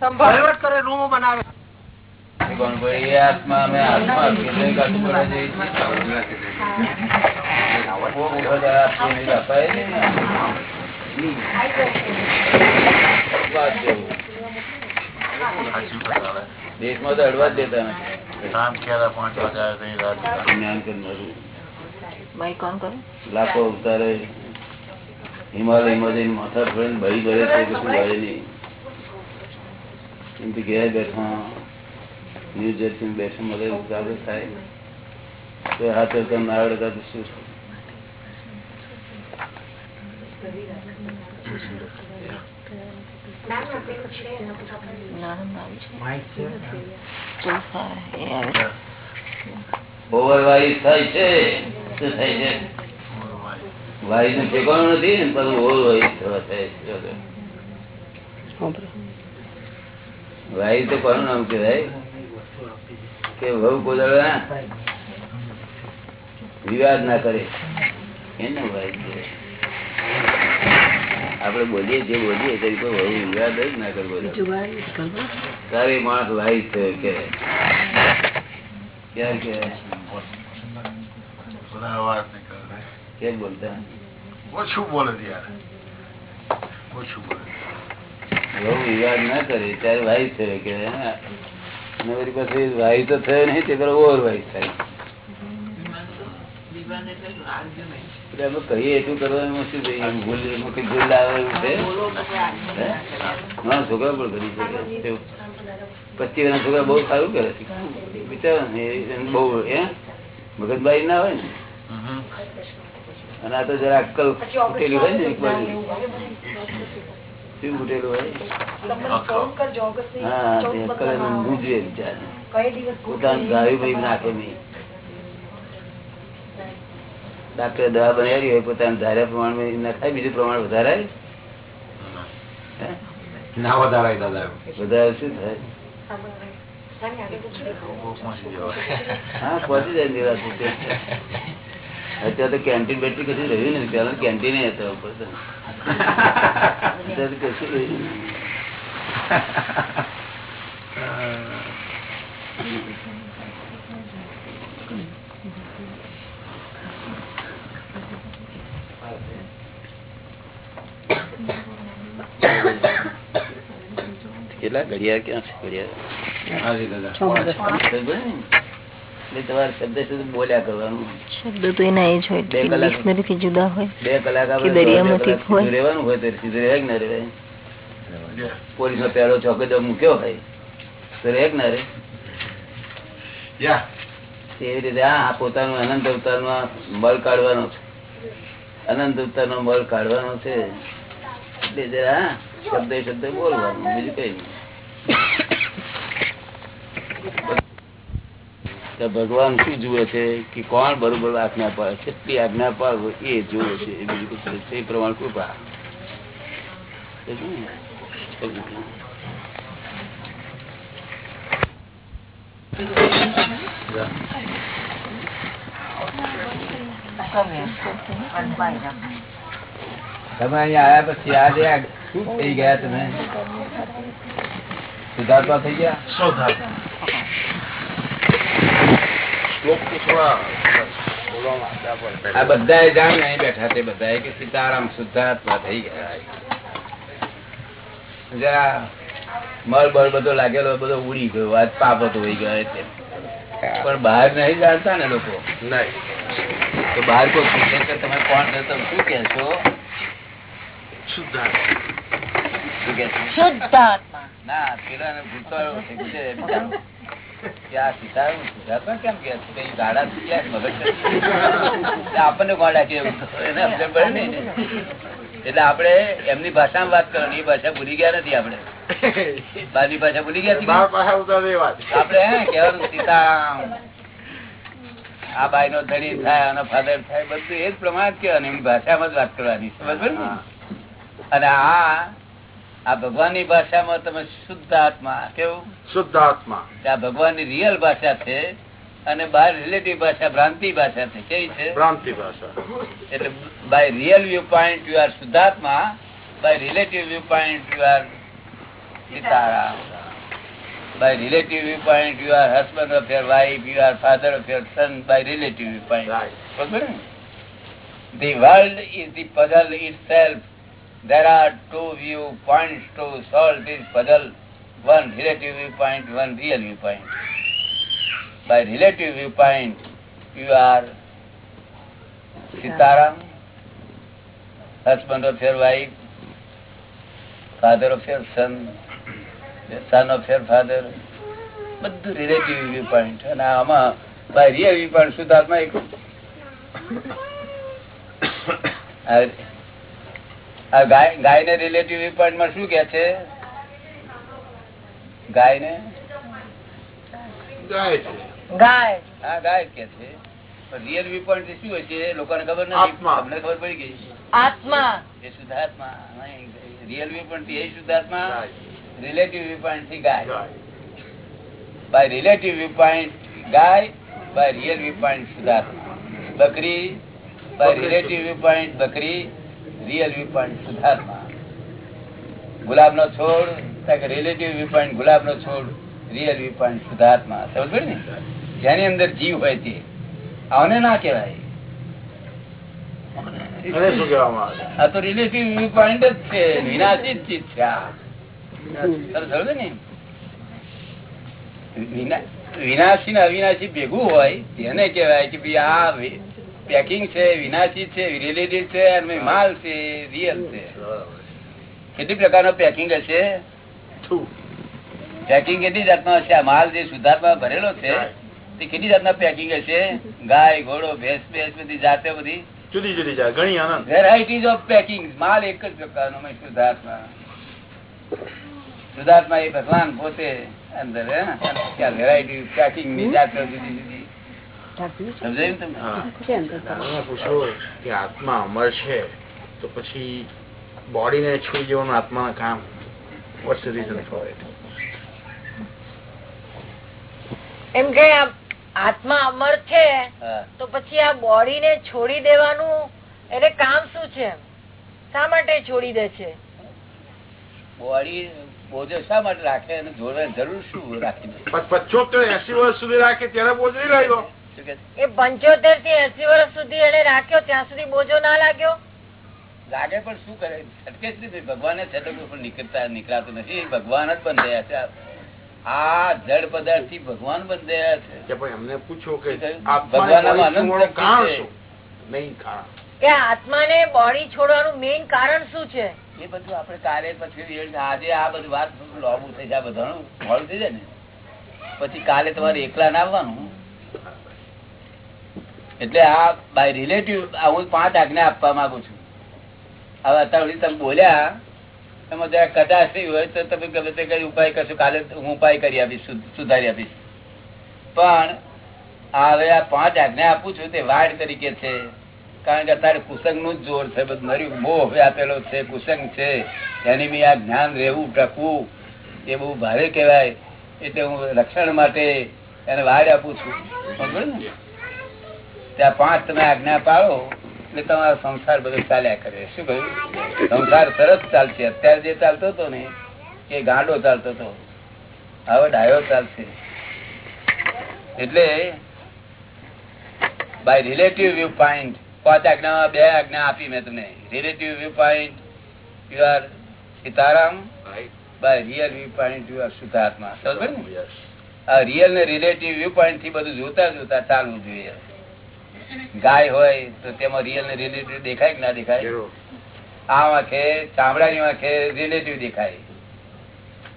વહીવટ કરે રૂમો બનાવે કોણ ભાઈ એ આત્મા અમે આત્મા કેટલી કાઢી પડે છે કોક વખત આ આત્માને અપાય નહીં ને. વાત જેવું. દેશમાં તો અડવા જ દેતા નથી કામ ક્યારે પાંચ વાગે આવે કઈ રાત જ્ઞાન કરનારું ભાઈ કોણ કરે લાખો અવતારે હિમાલયમાં જઈને માથા ફરીને ભરી ભરે છે કશું ભરે નહીં એમથી ઘેર બેઠા ન્યૂ જર્સી બેઠા મળે ચાલુ થાય તો હાથ કરતા ના આવડતા તો શું નાનું નામ છે ચોખા એ આવે ઓવરવાઇઝ થાય છે શું થાય છે વાયુ નું ઠેકાણું નથી ને પણ ઓવરવાઇઝ થવા થાય છે વાયુ તો કોનું નામ કહેવાય? કે વહુ કોદળ વિવાદ ના કરે. એને વાયુ કહેવાય. આપડે બોલીએ જે બોલીએ તે વહુ વિવાદ જ ના કરવો તારે માણસ વાયુ થયો કે ક્યારે કે બધા કેમ બોલતા? ઓછું બોલે યાર ઓછું બોલે. બહુ વિવાદ ના કરે ત્યારે વાઈફ થયો કે મારી પાસે પછી તો થયો નહીં તે પેલો ઓવર વાઈફ થાય અમે કહીએ એટલું કરવાનું? શું કહીએ? ભૂલ એમાં કઈ ભૂલ આવે એવું છે? ના છોકરા પણ કરી શકે પચીસ વર્ષના છોકરા બહુ સારું કરે છે. બિચારા ને એ- બહુ હે? મગજબારી ના હોય ને? અને આ તો જરા અક્કલ ફૂટેલી હોય ને એક બાજુ. શું ફૂટેલું હોય. પોતાનું ધાર્યું ભાઈ નાખે નહીં. ડાક્ટરે દવા બનાવી હોય પોતાના ધાર્યા પ્રમાણે નખાય બીજું પ્રમાણ વધારાય? હે? ના વધારાય દાદા વધારે શું થાય? હા પહોંચી જાય નિરાશ અત્યારે તો કેન્ટીન બેટરી કશું રહ્યું નથી. પેલા કેન્ટીન હતો ઉપર અત્યારે કશું રહ્યું. કેટલા? ઘડિયાળ ક્યાં છે? ઘડિયાળ હાજી દાદા બરાબર ને? એટલે તમારે શબ્દ શુદ્ધ બોલ્યા કરવાનું. શબ્દ તો એના એ જ હોય. બે કલાક. થી જુદા હોય બે કલાક દરિયામાંથી બે કલાક સીધું હોય. રહેવાનું હોય તો સીધું રહે ના રહે પોલીસ નો પેલો ચોકીદાર મૂક્યો હોય તો રહે ના રહે એવી રીતે આ પોતાનું અનંત અવતાર નો બળ કાઢવાનો છે. અનંત અવતાર નો બળ કાઢવાનો છે. એટલે જરા હા, શબ્દ શબ્દ બોલવાનું બીજું કઈ નહીં. તો ભગવાન શું જુએ છે કે કોણ બરોબર આજ્ઞા પાડે કેટલી આજ્ઞા પાડવો એ જુએ છે એ બીજું કશું. એ પ્રમાણ કૃપા. તમે અહીંયા આવ્યા પછી આજે આ શું થઈ ગયા તમે? સુધારતા થઈ ગયા? આ બધા જાણ નહીં બેઠા છે બધા કે સીતારામ શુદ્ધાત્મા થઈ ગયા જરા મળ બળ બધો લાગેલો બધો ઉડી ગયો આજ પાપ હતો ગયો એટલે. પણ બહાર નહીં જાણતા ને લોકો? નહીં. તો બહાર કોઈ પૂછે કે તમે કોણ છો તમે શું કે છો? શુદ્ધાત્મા. શું કે શુદ્ધાત્મા. ના પેલા ભૂતવાળો આપણને ગોડા કે એવું તો એને સમજણ પડે નહીં ને. એટલે આપડે એમની ભાષામાં વાત કરવાની એ ભાષા ભૂલી ગયા નથી આપડે બાજી ભાષા ભૂલી ગયા આપડે કેવાનું સીતારામ. આ બાઈ નો ધણી થાય આનો ફાધર થાય બધું એ જ પ્રમાણ જ કહેવાનું એમની ભાષામાં જ વાત કરવાની. સમજ ને? અને આ આ ભગવાનની ભાષામાં તમે શુદ્ધ આત્મા કેવું શુદ્ધાત્મા કે આ ભગવાનની રિયલ ભાષા છે અને બહાર રિલેટિવ ભાષા ભ્રાંતિ ભાષા છે કેવી છે ભ્રાંતિ ભાષા એટલે by real viewpoint you are શુદ્ધાત્મા by relative viewpoint you are Sitaram. By relative viewpoint, you are husband of your wife, you are father of your son, by relative viewpoint. Right. બરોબર ને? The world is the puzzle itself. There are two viewpoints to solve this puzzle. One relative viewpoint, one real viewpoint. By relative viewpoint, you are Sitaram, husband of your wife, father of your son, the son of your father. બધું relative view point અને આમાં by real view point શુદ્ધાત્મા એક ગાય ને relative view પોઈન્ટમાં શું કે છે? ગાય ને ગાય. હા ગાય કે છે. રિયલ વ્યૂ પોઈન્ટ શું હોય છે લોકોને ખબર નથી. તમને ખબર પડી ગઈ. આત્મા. એ શુદ્ધાત્મા. રિયલ વ્યૂ પોઈન્ટ એ શુદ્ધાત્મા. રિલેટિવ વ્યૂ પોઈન્ટથી ગાય. ગાય. ગાય બકરી બકરી relative viewpoint બકરી real viewpoint સુધારમાં ગુલાબ નો છોડ રિલેટિવ viewpoint ગુલાબ નો છોડ રિયલ viewpoint સુધારમાં સમજ ને? જેની અંદર જીવ હોય તે. આવને ના કહેવાય. આ તો રિલેટિવ જ છે. વિનાશી ચીજ છે આ. તમે ને? વિનાશી ને અવિનાશી ભેગું હોય તેને કહેવાય કે ભાઈ આ પેકિંગ છે વિનાશી છે રિલેટિવ છે અને માલ છે રિયલ છે. કેટલી પ્રકારનો પેકિંગ હશે? પેકિંગ કેટલી જાતનો હશે? આ માલ જે સુધારમાં ભરેલો છે તે કેટલી જાતના પેકિંગ હશે? ગાય ઘોડો ભેંસ ભેંસ બધી જાતે બધી? જુદી જુદી જાય ઘણી આનંદ. વેરાયટીઝ ઓફ પેકિંગ માલ એક જ પ્રકારનો મેં શુદ્ધાત્મા શુદ્ધાત્મા એ ભગવાન પોતે અંદર? વેરાયટી પેકિંગની જાતો જુદી જુદી. કે આત્મા અમર છે તો પછી બોડીને છોડી દેવાનું આત્માના કામ વોટ્સ રીઝન ફોર ઇટ એમ કે આત્મા અમર છે તો પછી આ બોડી ને છોડી દેવાનું એને કામ શું છે? શા માટે છોડી દે છે? બોડી બોજો શા માટે રાખે? અને જરૂર શું રાખી પચોતેર એસી વર્ષ સુધી રાખે ત્યારે બોજ નહીં લાગ્યો. એ પંચોતેરથી એસી વર્ષ સુધી એને રાખ્યો ત્યાં સુધી બોજો ના લાગ્યો? લાગે પણ શું કરે? છટકે જ નથી. ભગવાને છટકવું નીકળતા નીકળાતું નથી. ભગવાન જ બંધાયા છે. આ જળ પદાર્થથી ભગવાન રહ્યા છે. એમને પૂછો કે ભગવાનનામાં આત્માને અનંત બોડી છોડવાનું શક્તિ કારણ શું? નહીં કે આત્માને બોડી છોડવાનું મેઇન કારણ શું છે? એ બધું આપડે કાલે પછી આજે આ બધું વાત લોબુ થઈ જાય બધાનું મોડું થઈ જાય ને. પછી કાલે તમારે એકલા ના આવવાનું. એટલે આ બાય રિલેટિવ હું પાંચ આજ્ઞા આપવા માંગુ છું. હવે અત્યાર તમે બોલ્યા એમાં જરા કદાચ થઈ હોય તો તમે ગમે તે કઈ ઉપાય કરશો. કાલે હું ઉપાય કરી આપીશ સુધારી આપીશ. પણ હવે આ પાંચ આજ્ઞા આપું છું તે વાડ તરીકે છે. કારણ કે અત્યારે કુસંગનું જોર છે બધું. મર્યું મોહ આપેલો છે, કુસંગ છે. એની બી આ જ્ઞાન રહેવું, ટકવું, એ બહુ ભારે કહેવાય. એટલે હું રક્ષણ માટે એને વાડ આપું છું. સમજ ને? ત્યાં પાંચ તમે આજ્ઞા પાડો એટલે તમારો સંસાર બધો ચાલ્યા કરે. શું કહ્યું? સંસાર સરસ ચાલશે. અત્યારે જે ચાલતો હતો ને એ ગાંડો ચાલતો હતો. હવે ડાયો ચાલશે. એટલે બાય રિલેટિવ વ્યૂ પોઈન્ટ પાંચ આજ્ઞામાં બે આજ્ઞા આપી મેં તમને. Relative viewpoint you are Sitaram. By real viewpoint you are શુદ્ધાત્મા. સમજ ને? આ રિયલ ને રિલેટિવ વ્યૂ પોઈન્ટથી બધું જોતા જોતા ચાલવું જોઈએ. ગાય હોય તો તેમાં રિયલ ને રિલેટિવ દેખાય કે ના દેખાય? જરૂર. આ વાંખે ચામડાની વાંખે રિલેટિવ દેખાય.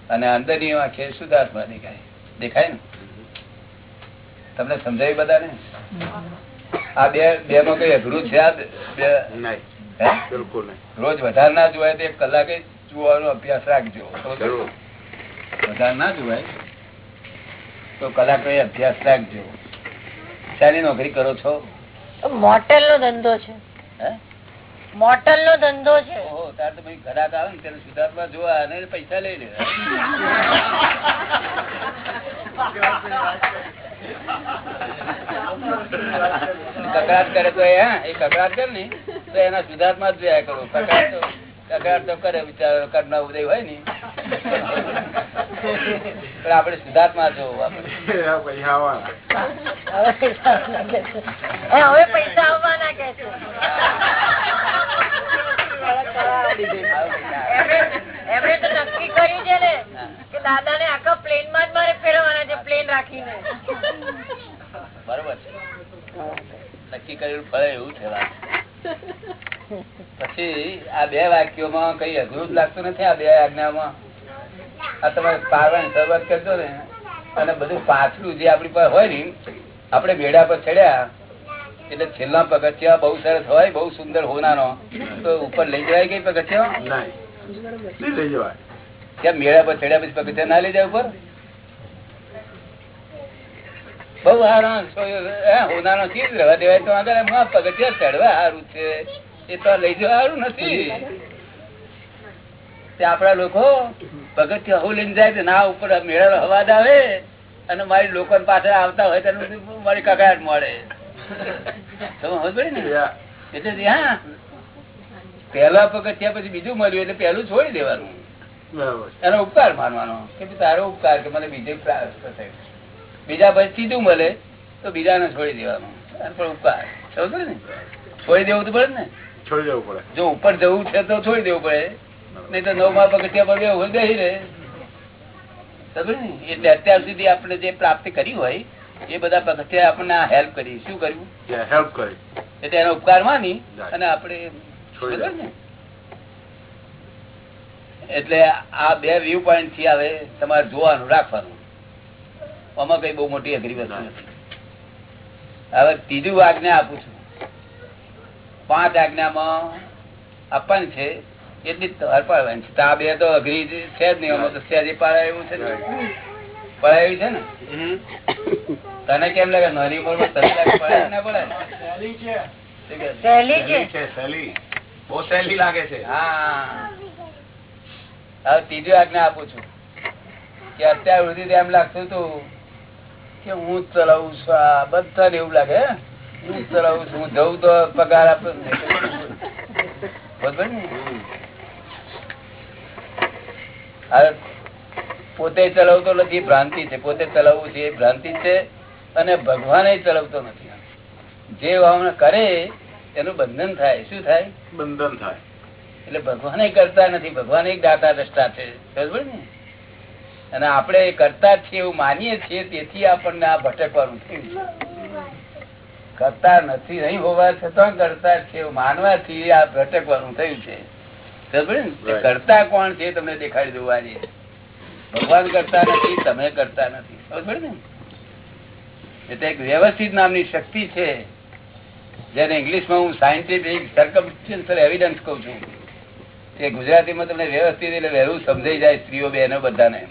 અને અંદરની વાંખે શુદ્ધાત્મા દેખાય. દેખાય ને? તમને સમજાયું બધાને? આ બે બે માં કઈ અઘરું છે આ બે? બિલકુલ રોજ વધારે ના જોવાય તો એક કલાકે જોવાનો અભ્યાસ રાખજો. વધારે ના જોવાય તો કલાક અભ્યાસ રાખજો. શાની નોકરી કરો છો? મોટેલ નો ધંધો છે. મોટલ નો ધંધો છે. તાર તો ઘરાક આવે ને ત્યારે સુધાર્થમાં જોવા અને પૈસા લઈ લેવા કકડાટ કરે તો એ હા, એ કકડાટ કરે ને તો એના સુધાર્થમાં જ જોયા કરો. કકડાટ તો તો કરે બિચારો કરના ઉદય હોય ને. પણ આપડે શુદ્ધાત્મા જોવું આપડે હવે પૈસા આવવાના કે એમણે- તો નક્કી કર્યું છે ને કે દાદા ને આખા પ્લેનમાં જ મારે ફેરવાના છે પ્લેન રાખીને. બરોબર છે. નક્કી કરેલું ફળે એવું છે. પછી આ બે વાક્યોમાં કઈ અઘરું જ લાગતું નથી આ બે આજ્ઞામાં. આ તમારે પારવાની શરૂઆત કરજો ને અને બધું પાછલું જે આપણી પાસે હોય ને આપણે મેળા પર ચડ્યા એટલે છેલ્લા પગથિયા બહુ સરસ હોય બહુ સુંદર હોનાનો તો ઉપર લઈ જવાય કઈ પગથિયા? લઈ જવાય. ત્યાં મેળા પર ચડ્યા પછી પગથિયા ના લઈ જાય ઉપર? બહુ હારા હોનાનો ચીજ રહેવા દેવાય તો આગળ પગથિયા ચડવા સારું છે. એ તો લઈ જવાનું નથી. તે આપડા લોકો હું લઈને જાય ના ઉપર મેળા અવાજ આવે અને મારી લોકો પાછળ આવતા હોય તેનું મારી કકડાટ મળે. તમે સમજ ને? એટલે ત્યાં પહેલા પગથિયા પછી બીજું મળ્યું એટલે પેલું છોડી દેવાનું. બરાબર. એનો ઉપકાર માનવાનો. કે તારો ઉપકાર કે મને બીજે બીજા પછી સીધું મળે તો બીજાને છોડી દેવાનું. પણ ઉપકાર. સમજો ને? છોડી દેવું તો પડે ને. છોડી દેવું પડે. જો ઉપર જવું છે તો છોડી દેવું પડે. નહીં તો નવમા પગથિયા બેહવું હોય બેહી રહે. એટલે અત્યાર સુધી આપણે જે પ્રાપ્તિ કરી હોય એ બધા પગથિયા આપણને હેલ્પ કરી. શું કર્યું? હેલ્પ કરી. એટલે એનો ઉપકાર માની અને આપણે? એટલે આ બે વ્યૂ પોઈન્ટથી આવે તમારે જોવાનું રાખવાનું. આમાં કઈ બહુ મોટી અઘરી વસ્તુ નથી હવે ત્રીજું આજ્ઞા આપું છું. પાંચ આજ્ઞામાં આપવાની છે એટલી અર્પણ પાડવાની છે. તો આ બે તો અઘરી છે જ નહીં તો સહેજે પાડાય એવું છે પડાયું છે ને? તને કેમ લાગે? નાની ઉંમરમાં તને લાગે પડાય ના પડાય બહુ સહેલી લાગે છે. હા. હવે ત્રીજી આજ્ઞા આપું છું. કે અત્યાર સુધી એમ લાગતું હતું કે હું ચલાવું છું આ બધાને એવું લાગે હે? હું ચલાવું છું. હું જઉં તો પગાર આપે બરોબર ને હવે પોતે ચલાવતો નથી ભ્રાંતિ છે. પોતે ચલાવવું છે એ ભ્રાંતિ છે અને ભગવાન ચલાવતો નથી. જે ભાવના કરે એનું બંધન થાય. શું થાય? બંધન થાય. એટલે ભગવાન કરતા નથી. ભગવાન એક દાતા દ્રષ્ટા છે. બરોબર ને અને આપણે કરતા છીએ એવું માનીએ છીએ તેથી આપણને આ ભટકવાનું થયું. કરતા નથી નહીં હોવા છતાં કરતા છે માનવાથી આ ભટકવાનું થયું છે. કરતા કોણ છે તમને દેખાડી આજે ભગવાન કરતા નથી તમે કરતા નથી. બરોબર ને? એટલે એક વ્યવસ્થિત નામની શક્તિ છે. જેને ઇંગ્લિશમાં હું સાયન્ટિફિક સર્કમસ્ટન્શિયલ એવિડન્સ કહું છું. તે ગુજરાતીમાં તમને વ્યવસ્થિત એટલે વહેલું સમજાઈ જાય સ્ત્રીઓ બહેનો બધાને.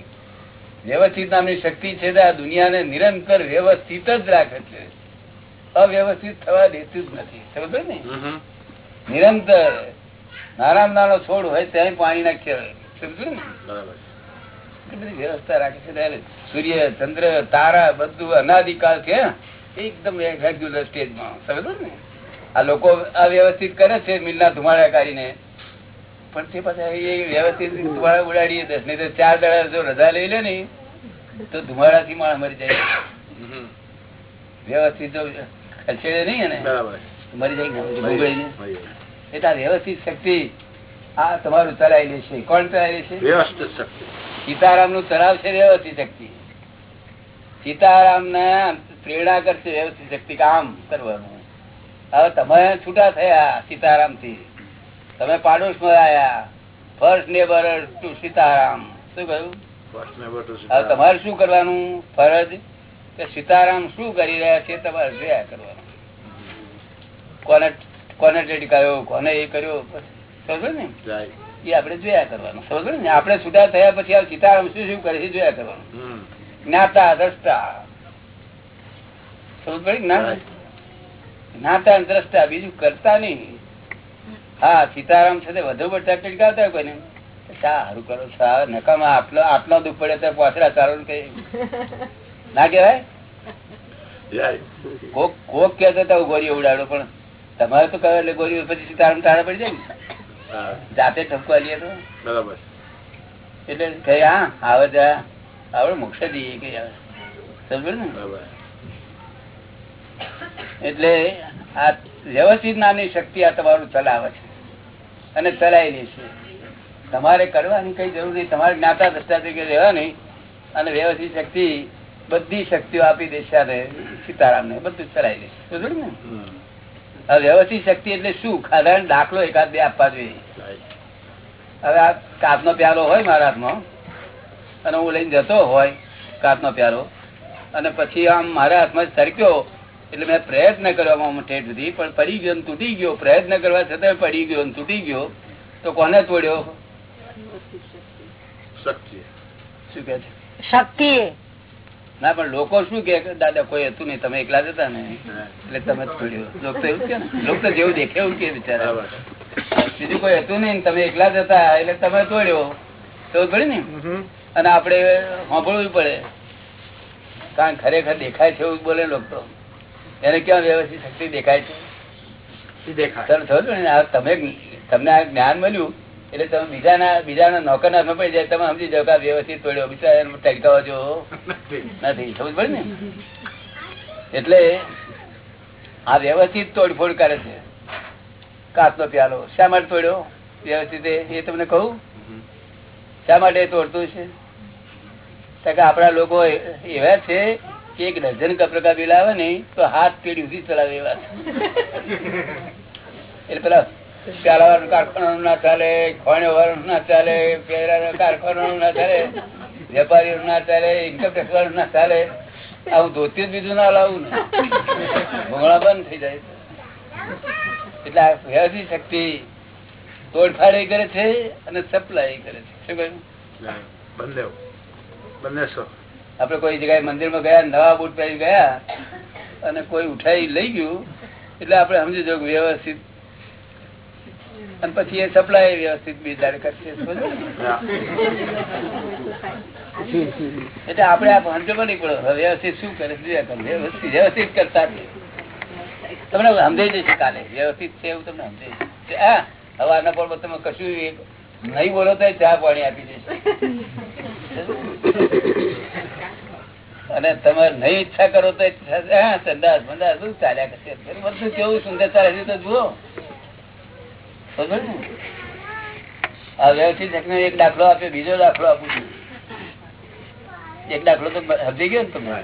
વ્યવસ્થિત નામની શક્તિ છે તે આ દુનિયાને નિરંતર વ્યવસ્થિત જ રાખે છે. અવ્યવસ્થિત થવા દેતું જ નથી. સમજો ને? નિરંતર નાનામાં નાનો છોડ હોય ત્યાં પાણી નાખીએ સમજો ને? બધી વ્યવસ્થા રાખે છે ત્યારે. સૂર્ય ચંદ્ર તારા બધું અનાદિકાળ છે એકદમ રેગ્યુલર સ્ટેજમાં સમજો ને? આ લોકો અવ્યવસ્થિત કરે છે મિલના ધુમાડા કાઢીને. પણ તે પાછા એ વ્યવસ્થિત ધુમાડા ઉડાડીએ દસ નહીં તો ચાર દાડા જો રજા લઈ લે ને તો ધુમાડાથી માણસ મરી જાય. વ્યવસ્થિત ખસેડે નહીં ને મરી જાય એટલે વ્યવસ્થિત શક્તિ આ તમારું ચલાવી છે કોણ ચલાવી છે વ્યવસ્થિત શક્તિ. સીતારામનું તળાવ છે વ્યવસ્થિત શક્તિ. સીતારામ ને પ્રેરણા કરશે વ્યવસ્થિત શક્તિ કામ કરવાનું. હવે તમે છૂટા થયા સીતારામથી તમે પાડોશમાં આવ્યા. First neighbour to Sitaram. શું કહ્યું? તમારે શું કરવાનું? ફરજ સીતારામ શું કરી રહ્યા છે તમારે જોયા કરવાનું કોને કોને કર્યો કોને એ કર્યો સમજો ને? એ આપણે જોયા કરવાનું. સમજો ને? આપણે છૂટા થયા પછી આ સીતારામ શું શું કરે છે જોયા કરવાનું. જ્ઞાતા દ્રષ્ટા. સમજ પડી જ્ઞાતા દ્રષ્ટા બીજું કરતા નહીં. હા સીતારામ છે વધુ પડતા ટીકાવતા હોય કોઈને. સારું કરો સારું નકામાં આટલો આટલો દુઃખ પડે તો પાછળ ચાલો કઈ ના કેવાય કોક કોક હતા ગોરી ઉડાડો પણ તમારે તો કહે એટલે ગોરી પછી સીતારામ તારા પડી જાય ને? જાતે ઠપકો આલીએ તો. બરાબર. એટલે કહે હા આવે ત્યાં આવડે મોક્ષ જઈએ કે સમજ ને? એટલે આ વ્યવસ્થિત નાની શક્તિ આ તમારું ચલાવે છે. અને ચલાવી લે છે. તમારે કરવાની કઈ જરૂર નહીં. તમારે જ્ઞાતા દ્રષ્ટા તરીકે રહેવાની અને વ્યવસ્થિત શક્તિ બધી શક્તિઓ આપી દેશે અને સીતારામને બધું ચલાવી દેશે. ને. વ્યવસ્થિત શક્તિ એટલે શું સાધારણ દાખલો એકાદ બે આપવા જોઈએ. હવે આ કાચનો પ્યાલો હોય મારા હાથમાં અને હું લઈને જતો હોય કાચનો પ્યાલો અને પછી આમ મારા હાથમાં સરક્યો એટલે મેં પ્રયત્ન કરવામાં ઠેઠ સુધી પણ પડી ગયો ને તૂટી ગયો. પ્રયત્ન કરવા છતાં પડી ગયો ને તૂટી ગયો. તો કોને તોડ્યો? શક્તિ. શું કે છે? શક્તિ ના પણ લોકો શું કે કે દાદા કોઈ હતું નહીં તમે એકલા જતા ને. એટલે તમે જ તોડ્યો લોકો તો એવું કે ને. લોકો જેવું દેખે એવું કે બિચારા. બીજું કોઈ હતું નહીં તમે એકલા જતા એટલે તમે તોડ્યો તો પડે ને? અને આપડે સાંભળવું પડે. કારણ ખરેખર દેખાય છે એવું બોલે લોકો તો. એને ક્યાં વ્યવસ્થિત શક્તિ દેખાય છે? તમે તમને આ જ્ઞાન મળ્યું. એટલે તમે બીજાના બીજાના નોકર ના પડી જાય, તમે સમજી જાવ વ્યવસ્થિત તોડ્યો બિચારા ટકાવો જો નથી. સમજ પડે ને? એટલે આ વ્યવસ્થિત તોડફોડ કરે છે. કાચનો પ્યાલો. શા માટે તોડ્યો? વ્યવસ્થિત એ? તમને કહું? શા માટે તોડતું છે કારણ આપણા લોકો એવા છે કે એક ડઝન કપરકા બિલ આવે ને તો હાથ પેઢી સુધી ચલાવે એવા એટલે પેલા પ્યાલાવાનું કારખાનું ના ચાલે ખોણ્યો વાળું ના ચાલે પેરાનું કારખાનું ના ચાલે વેપારીઓ ના ચાલે ઇન્કમટેક્સ વાળું ના ચાલે. આવું ધોતી જ બીજું ના લાવું ને. ભૂંગળા બંધ થઈ જાય. એટલે આ વ્યવસ્થિત શક્તિ તોડફાડ કરે છે અને સપ્લાય કરે છે. શું કહ્યું? બંને બંને સો. આપડે કોઈ જગ્યાએ મંદિરમાં ગયા નવા બૂટ પહેરી ગયા અને કોઈ ઉઠાઈ લઈ ગયું એટલે આપડે સમજી જો વ્યવસ્થિત અને પછી એ સપ્લાય વ્યવસ્થિત બીજારે કરશે. એટલે આપડે આ ભણતો પણ નહીં પડો. વ્યવસ્થિત શું કરે. વ્યવસ્થિત કરતા તમને સમજાઈ જશે કાલે? વ્યવસ્થિત છે એવું તમને સમજાઈ જશે? હા હવાના પર તમે કશું નહીં બોલો તો ચા પાણી આપી દેશે. અને તમારે નહીં ઈચ્છા કરો તો હા સંદાસ બંદાસ બધું ચાલ્યા કરશે. બધું કેવું સુંદર ચાલે તો જુઓ. સમજો ને? આ વ્યવસ્થિત એક દાખલો આપ્યો બીજો દાખલો આપું છું. એક દાખલો તો સમજી ગયો ને તમે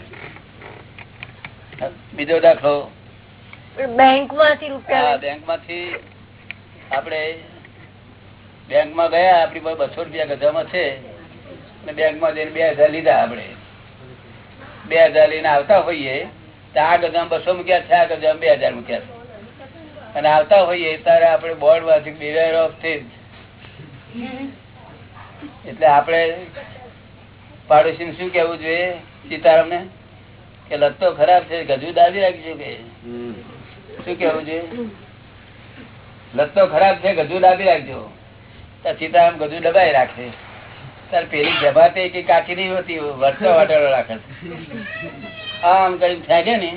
બીજો દાખલો? બેંકમાંથી રૂપિયા બેંકમાંથી આપડે બેંકમાં ગયા આપડી પાસે બસો રૂપિયા ગધામાં છે. બેંકમાં જઈને બે હજાર લીધા આપડે બે હજાર લઈને આવતા હોઈએ તો આ ગધામાં બસો મૂક્યા છે આ ગધામાં બે હજાર મૂક્યા છે. અને આવતા હોઈએ ત્યારે આપણે બોર્ડમાંથી બિવેર ઓફ થિંગ એટલે આપણે પાડોશી શું કેવું જોઈએ? સીતારામ ને કે લત્તો ખરાબ છે, ગજુ દાબી રાખજો કે. શું કેવું જોઈએ? લત્તો ખરાબ છે, ગજુ દાબી રાખજો. સીતારામ ગજુ દબાઈ રાખે. તાર પેલી જભાતે કે કાકી નહીં હોતી વરસો વાટાડો રાખે. આમ કઈ ફેંકે ને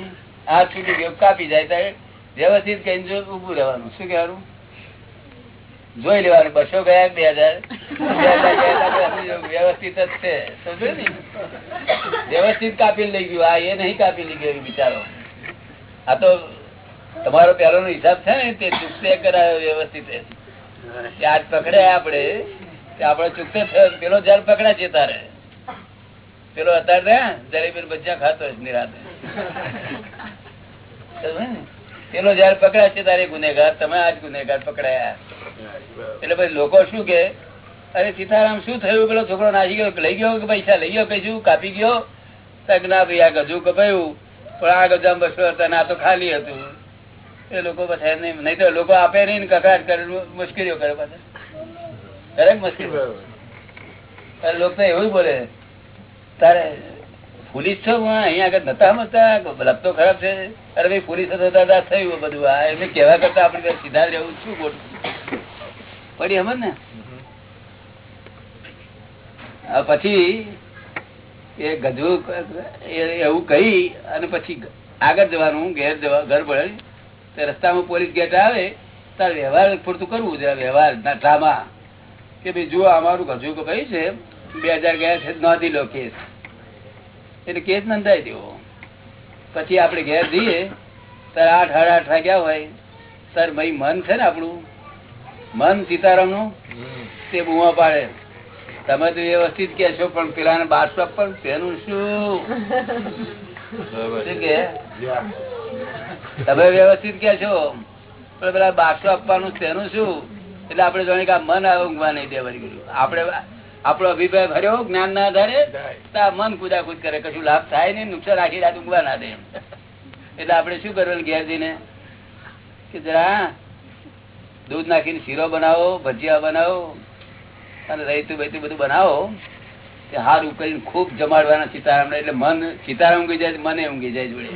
આ છૂટી ગયો, કાપી જાય ત્યારે વ્યવસ્થિત કઈ ઉભું રહેવાનું. શું કહેવાનું? જોઈ લેવાનું. બસો ગયા બે હજાર? વ્યવસ્થિત જ છે. સમજો ને? વ્યવસ્થિત કાપી લઈ ગયું. આ એ નહીં કાપી લઈ ગયું બિચારો. આ તો તમારો પેલો હિસાબ છે ને તે ચૂકતે કરાયો વ્યવસ્થિત. આજ પકડે આપડે આપડે ચૂકતે પેલો જયારે પકડા છે તારે. પેલો અત્યારે જલેબી બચ્ચા ખાતો નિરાતે? પેલો જયારે પકડાય છે તારે ગુનેગાર તમે આજ ગુનેગાર પકડાયા. એટલે પછી લોકો શું કે અરે સીતારામ શું થયું? પેલો છોકરો નાસી ગયો લઈ ગયો કે પૈસા લઈ ગયો કઈ શું? કાપી ગયો? ના ભાઈ આ ગજુ કપાયું. પણ આ ગજામ બસો હતા ને આ તો ખાલી હતું. એ લોકો પછી નહીં નહીં તો લોકો આપે નહીં કકડાટ કરે મુશ્કેલીઓ કરે પાછા. કરે મુશ્કેલી. લોકો તો એવું બોલે તારે પોલીસ છો? હું અહીંયા આગળ નતા મતા લગતો ખરાબ છે? અરે ભાઈ પોલીસ થયું બધું. આ એમને કેવા કરતા આપણે સીધા જ રહેવું. શું ખોટું? પડી હમ. ને પછી એ ગજવું એવું કહી અને પછી આગળ જવાનું ઘેર જવા ઘર પડે. તે રસ્તામાં પોલીસ ગેટ આવે તાર વ્યવહાર પૂરતું કરવું છે. વ્યવહાર ના ડ્રામા. કે ભાઈ જુઓ અમારું ગજવું કહ્યું છે બે હજાર ગયા છે નોંધી લો કેસ. એટલે કેસ નોંધાય તેવો. પછી આપણે ઘેર જઈએ ત્યારે આઠ સાડા આઠ વાગ્યા હોય ત્યારે ભાઈ મન છે ને આપણું? મન સીતારામનું તે બુવા પાડે. તમે તો વ્યવસ્થિત કે છો પણ પેલા બારસો પણ તેનું શું કે તમે વ્યવસ્થિત કે છો પણ પેલા બારસો આપવાનું તેનું શું? એટલે આપણે જાણીએ કે મન ઊંઘવા નહીં દેવાની ગયું આપણે આપણો અભિપ્રાય ભર્યો જ્ઞાન ના આધારે. મન કુદાકુદ કરે કશું લાભ થાય નહીં નુકસાન આખી રાત ઊંઘવા ના દે એટલે આપણે શું કરવાનું ઘેર જઈને કે જરા દૂધ નાખીને શીરો બનાવો ભજીયા બનાવો અને રહીતું બહીતું બધું બનાવો તે હાર ઉકળીને ખૂબ જમાડવાના સીતારામ એટલે મન સીતારામ ઊંઘી જાય મને ઊંઘી જાય જોડે.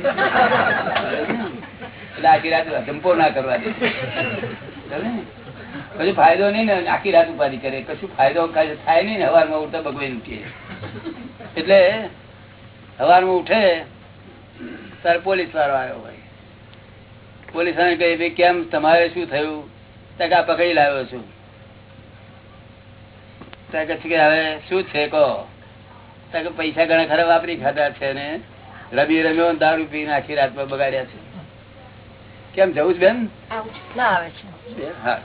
એટલે આખી રાત ધંપો ના કરવા દે? કશું ફાયદો નહીં ને આખી રાત ઉપાધિ કરે. કશું ફાયદો થાય નહીં ને હવારમાં ઉઠતા ભગવાન ઉઠીએ એટલે હવારમાં ઉઠે તાર પોલીસ વાળો આવ્યો ભાઈ પોલીસવાળા કહે ભાઈ કેમ તમારે શું થયું? ત્યાં આ પકડી લાવ્યો છું. ત્યાં કે હવે શું છે કહો? ત્યાં કે પૈસા ઘણા ખરા વાપરી ખાધા છે ને. રમી રમ્યો દારૂ પી આખી રાતમાં બગાડ્યા છે. કેમ જવું છે બેન? ના આવે છે. હા.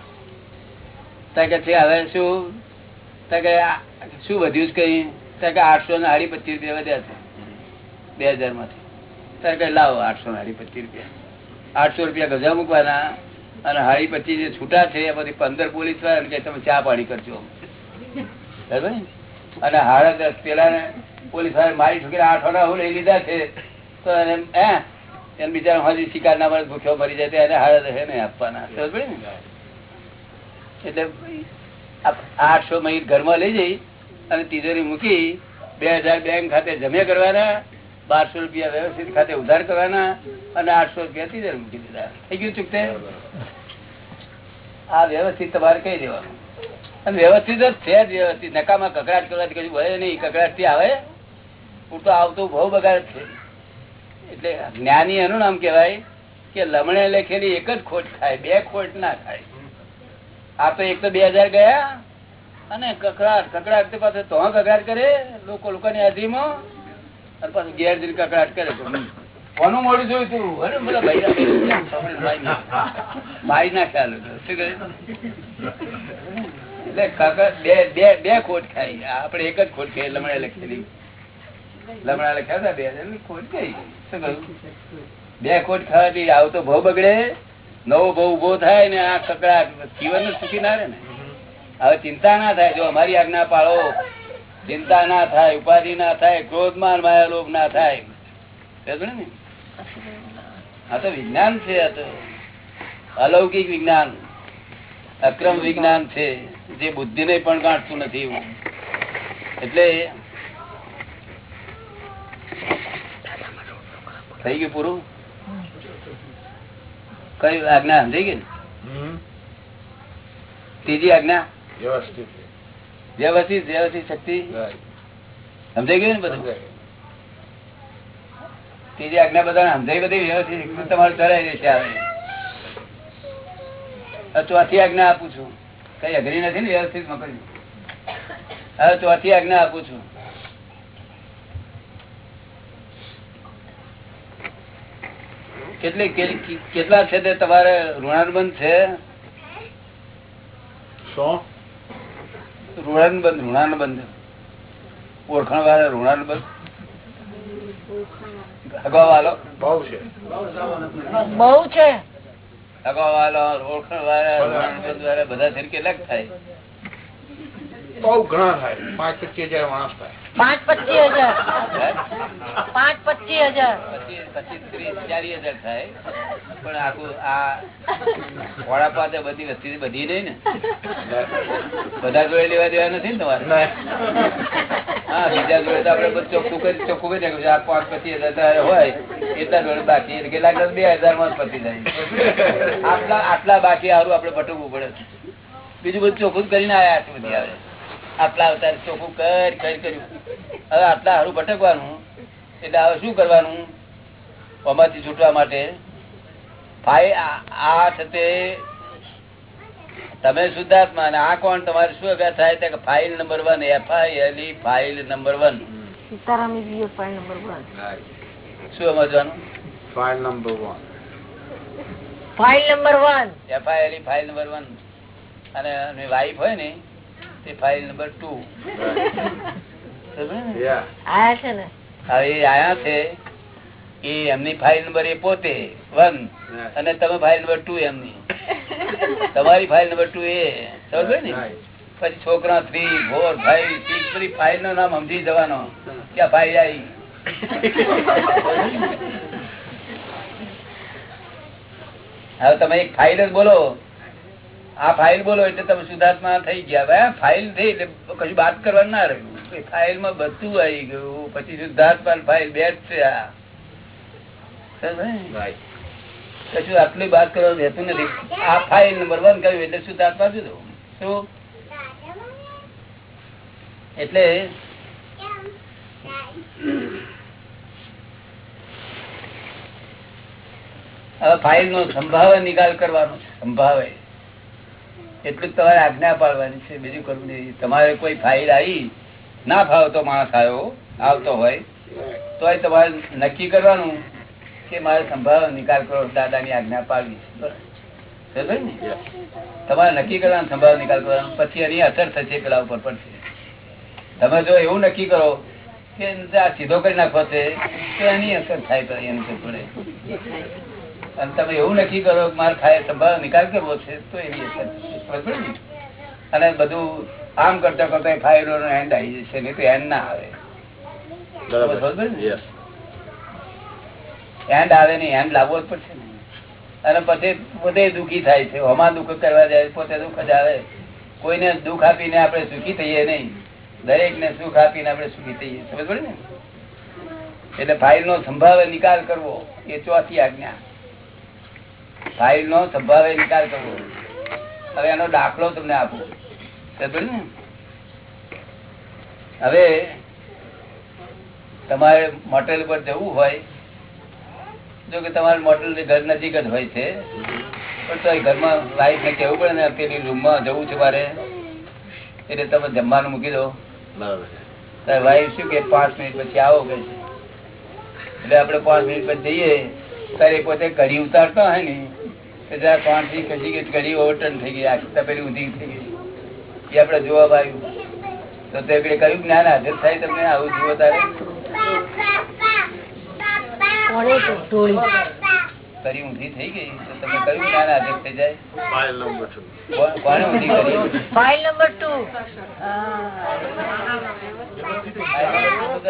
કે છે, હવે શું? કે શું વધ્યું છે કઈ? કે આઠસો ને હાડી પચીસ રૂપિયા વધ્યા છે. બે હજારમાંથી કે લાવો આઠસો ને હાડી પચીસ રૂપિયા. આઠસો રૂપિયા ગજા મૂકવાના અને હાડી પચીસ જે છૂટા છે એમાંથી પંદર પોલીસવાળા કે તમે ચા પાણી કરજો. બરાબર? અને હાડા દસ પેલા પોલીસવાળા મારી છોકરી આઠ વાળા હું લઈ લીધા છે, તો એને હે એને બિચારા હજી શિકાર ના મળે ભૂખ્યો મરી જાય એને હાડા દસ નહીં આપવાના. સમજ ને? એટલે આઠસો મહિલ ઘરમાં લઈ જઈ અને તિજોરી મૂકી બે બેંક ખાતે જમ્યા કરવાના, બારસો રૂપિયા વ્યવસ્થિત ખાતે ઉધાર કરવાના અને આઠસો રૂપિયા તિજોરી મૂકી દીધા. થઈ ગયું ચૂકતે? આ વ્યવસ્થિત તમારે કહી દેવાનું? અને વ્યવસ્થિત જ છે જ વ્યવસ્થિત. નકામાં કકડાટ કરવાથી કશું ભલે નહીં કકડાટથી આવે. તો આવતો બહુ બગાડ છે. એટલે જ્ઞાની એનું નામ કેવાય કે લમણે લખેલી એક જ ખોટ ખાય, બે ખોટ ના ખાય. આ તો એક તો બે હજાર ગયા અને કકડાટ કકડાટ પાસે તો કકડાટ કરે, લોકો લોકોની હાજરીમાં. પાછું ગેરહાજરી કકડાટ કરે. કોનું મોડું જોયું તું? અરે પેલા ભાઈ મારી ના ખ્યાલ એટલે બે ખોટ ખાઈ. આપણે એક જ ખોટ ખાઈ. લમણે લખેલી. લમણા લખ્યા હતા બે હજાર ખોટ ખાઈ. શું કહ્યું? બે ખોટ ખાવાથી આવતો ભાવ બગડે. નવો બહુ ઊભો થાય ને આ કકડા જીવન સુખી ના રે ને. હવે ચિંતા ના થાય. જો અમારી આજ્ઞા પાળો, ચિંતા ના થાય, ઉપાધિ ના થાય ક્રોધ માન માયા લોભ ના થાય. ને? આ તો વિજ્ઞાન છે, આ તો અલૌકિક વિજ્ઞાન. અક્રમ વિજ્ઞાન છે, જે બુદ્ધિ ને પણ ગાંઠતું નથી એટલે થઈ ગયું પૂરું? કઈ આજ્ઞા સમજાઈ ગઈ ને? ત્રીજી આજ્ઞા? વ્યવસ્થિત. વ્યવસ્થિત વ્યવસ્થિત શક્તિ? સમજાઈ ગયું ને બધું? ત્રીજી આજ્ઞા બધા સમજાઈ બધી વ્યવસ્થિત? તમારું ધરાઈ રહેશે આવે હવે ચોથી આજ્ઞા આપું છું. કઈ અઘરી નથી ને વ્યવસ્થિત મકડી હવે ચોથી આજ્ઞા આપું છું. કેટલી કે- કેટલા છે તે તમારે ઋણાનુબંધ છે? શું ઋણાનુબંધ ઋણાનુબંધ. ઓળખાણ વાળા ઋણાનુબંધ. અગાઉ બહુ છે. બહુ છે. ઓળખાણ વાળા ઋણાનુબંધ વાળા બધા થઈને કેટલાક થાય? બહુ ઘણા થાય. પાંચ પચીસ હજાર માણસ થાય. પાંચ પચીસ હજાર. પાંચ પચીસ હજાર. પચીસ પચીસ ત્રીસ ચાલીસ હજાર થાય. પણ આખું આ વડા પાસે બધી વસ્તી બધી નહીં ને. બધા જોડે લેવા દેવા નથી ને તમારે? હા બીજા જોડે તો આપડે ચોખ્ખું કરી ચોખ્ખું કરી નાખ્યું. છે. આ પાંચ પચીસ હજાર હોય. એટલા જોડે બાકી કેટલાક બે હજારમાં પતી જાય. આટલા આટલા બાકી સારું આપડે ભટકવું પડે. બીજું બધું ચોખ્ખું કરીને આયા આટલું બધી આવે. આટલા અવતાર ચોખ્ખું કર કરી કર્યું. હવે આટલા હારું ભટકવાનું એટલે હવે શું કરવાનું? આમાંથી છૂટવા માટે. ભાઈ આ- આ તે તમે શુદ્ધાત્મા અને આ કોણ? તમારે શું અભ્યાસ થાય? કે file number one F I L file number one Sitaram file number one શું સમજવાનું? File number one file number one F I L file number one અને વાઈફ હોય ને તે ફાઇલ નંબર ટુ યા આયા છે ને? હવે આયા છે એ એમની ફાઇલ નંબર એ પોતે વન અને તમે ફાઇલ નંબર ટુ એમની. તમારી ફાઇલ નંબર ટુ એ. સમજ ને? પછી છોકરા થ્રી ફોર ફાઈવ સિક્સ બધી ફાઇલનું નામ સમજી જવાનો. ક્યાં ફાઇલ આવી? હવે તમે એક ફાઇલ જ બોલો. આ ફાઇલ બોલો એટલે તમે સુધાર્થમાં થઈ ગયા. ફાઇલ થઈ એટલે કશું વાત કરવાનું ના રહ્યું. એ ફાઇલમાં બધું આવી ગયું. પછી શુદ્ધાત્મા ફાઇલ બે જ છે આ. કશું આટલી વાત કરવાનું રહેતું નથી. આ ફાઇલ નંબર વન કહ્યું એટલે શુદ્ધાત્મા શું શું? એટલે? હવે ફાઇલ નો સંભાવે નિકાલ કરવાનો સંભાવે. એટલું તમારે આજ્ઞા પાડવાની છે. બીજું કરવું નહીં. તમારે કોઈ ફાઇલ આવી ના ફાવતો માણસ આવ્યો આવતો હોય. તો તમારે નક્કી કરવાનું કે મારે સંભાવ નિકાલ કરો દાદાની આજ્ઞા પાડવી ને? તમારે નક્કી કરવાનું સંભાવ નિકાલ કરવાનો. પછી એની અસર થશે પેલા ઉપર પડશે. તમે જો એવું નક્કી કરો કે આ સીધો કરી નાખો છે તો એની અસર થાય એની પડે. અને તમે એવું નક્કી કરો કે મારે ખાય સંભાવ નિકાલ કરવો છે તો એવી અસર? અને બધું આમ કરતા કરતા નો એન્ડ આવી જશે નહીં તો એન્ડ ના આવે. એન્ડ આવે નહીં એન્ડ લાવવો જ પડશે ને. અને પછી પોતે દુઃખી થાય છે. હમા દુઃખ કરવા જાય પોતે દુઃખ જ આવે. કોઈને દુઃખ આપીને આપણે સુખી થઈએ નહીં. દરેક ને સુખ આપીને આપણે સુખી થઈએ. સમજ પડે ને? એટલે ફાઇલ નો સંભાવે નિકાલ કરવો એ ચોથી આજ્ઞા. ફાઇલ નો સંભાવે નિકાલ કરવો. હવે એનો દાખલો તમને આપો. ને? હવે તમારે મોટેલ પર જવું હોય જો કે તમારે મોટેલ ઘર નજીક જ હોય છે પણ તો ઘરમાં લાઈફ ને કેવું પડે ને પેલી રૂમમાં જવું છે મારે. એટલે તમે જમવાનું મૂકી દો. બરાબર. વાઈફ શું કે પાંચ મિનિટ પછી આવો. કે એટલે આપણે પાંચ મિનિટ પછી જઈએ. ત્યારે એ પોતે કઢી ઉતારતો હોય ને તો જરા પાંચથી કશી કે કઢી ઓવરટર્ન થઈ ગઈ. આખી તપેલી ઊંધી થઈ ગઈ. એ આપડે જોવા આવ્યું તો તે પેલી કયું જ્ઞાન હાજર થાય તમને આવું જુઓ તારે. કરી ઊંધી થઈ ગઈ? તો તમે કયું જ્ઞાન હાજર થઈ જાય. ફાઇલ નંબર 2 કોણ- ઊંધી કરી? ફાઇલ નંબર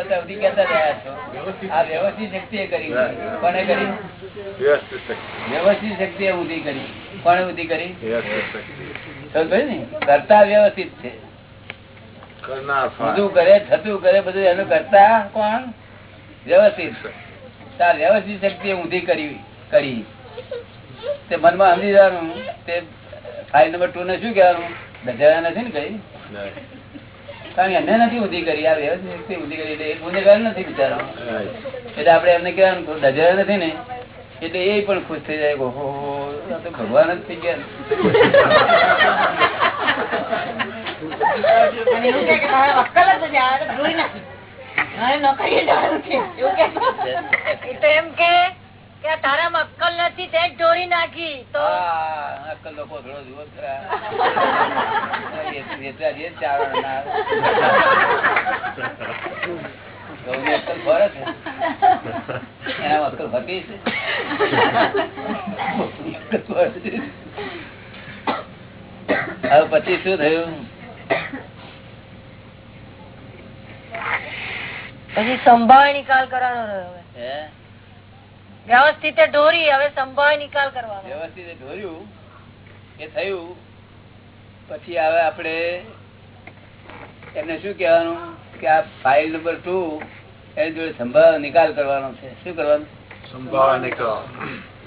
કહેતા રહ્યા છો. આ વ્યવસ્થિત શક્તિએ કરી. કોને કરી? વ્યવસ્થિત શક્તિ. વ્યવસ્થિત ઊંધી કરી. કોને કરી? ને? કરતા વ્યવસ્થિત છે. બધું કરે થતું કરે બધું એનું કરતા કોણ? વ્યવસ્થિત. તાર વ્યવસ્થિત શક્તિ ઊંધી કરી કરી. તે મનમાં સમજી જવાનું. તે ફાઇલ નંબર ટુ ને શું કહેવાનું? દજાયા નથી ને કઈ? કારણ કે એને નથી ઊંધી કરી આ વ્યવસ્થિત ઊંધી કરી એટલે એ ગુનેગાર નથી બિચારો એટલે આપણે એમને કહેવાનું ડજરા નથી ને એટલે એ પણ ખુશ થઈ જાય ઓહો તો ભગવાન જ થઈ ગયા. અક્કલ જ છે એવું કે. એમ કે કે તારા અક્કલ નથી તે ચોરી નાખી. તો? અક્કલ લોકો થોડો જુઓ. હવે પછી શું થયું? પછી સંભાળ નિકાલ કરવાનો રહ્યો હે? વ્યવસ્થિત ઢોરી હવે સંભાવે નિકાલ કરવાનો. વ્યવસ્થિત ઢોર્યું એ થયું. પછી હવે આપણે એમને શું કહેવાનું કે આ ફાઇલ નંબર ટુ એની જોડે સંભાવ નિકાલ કરવાનો છે. શું કરવાનું? સંભાવ નિકાલ.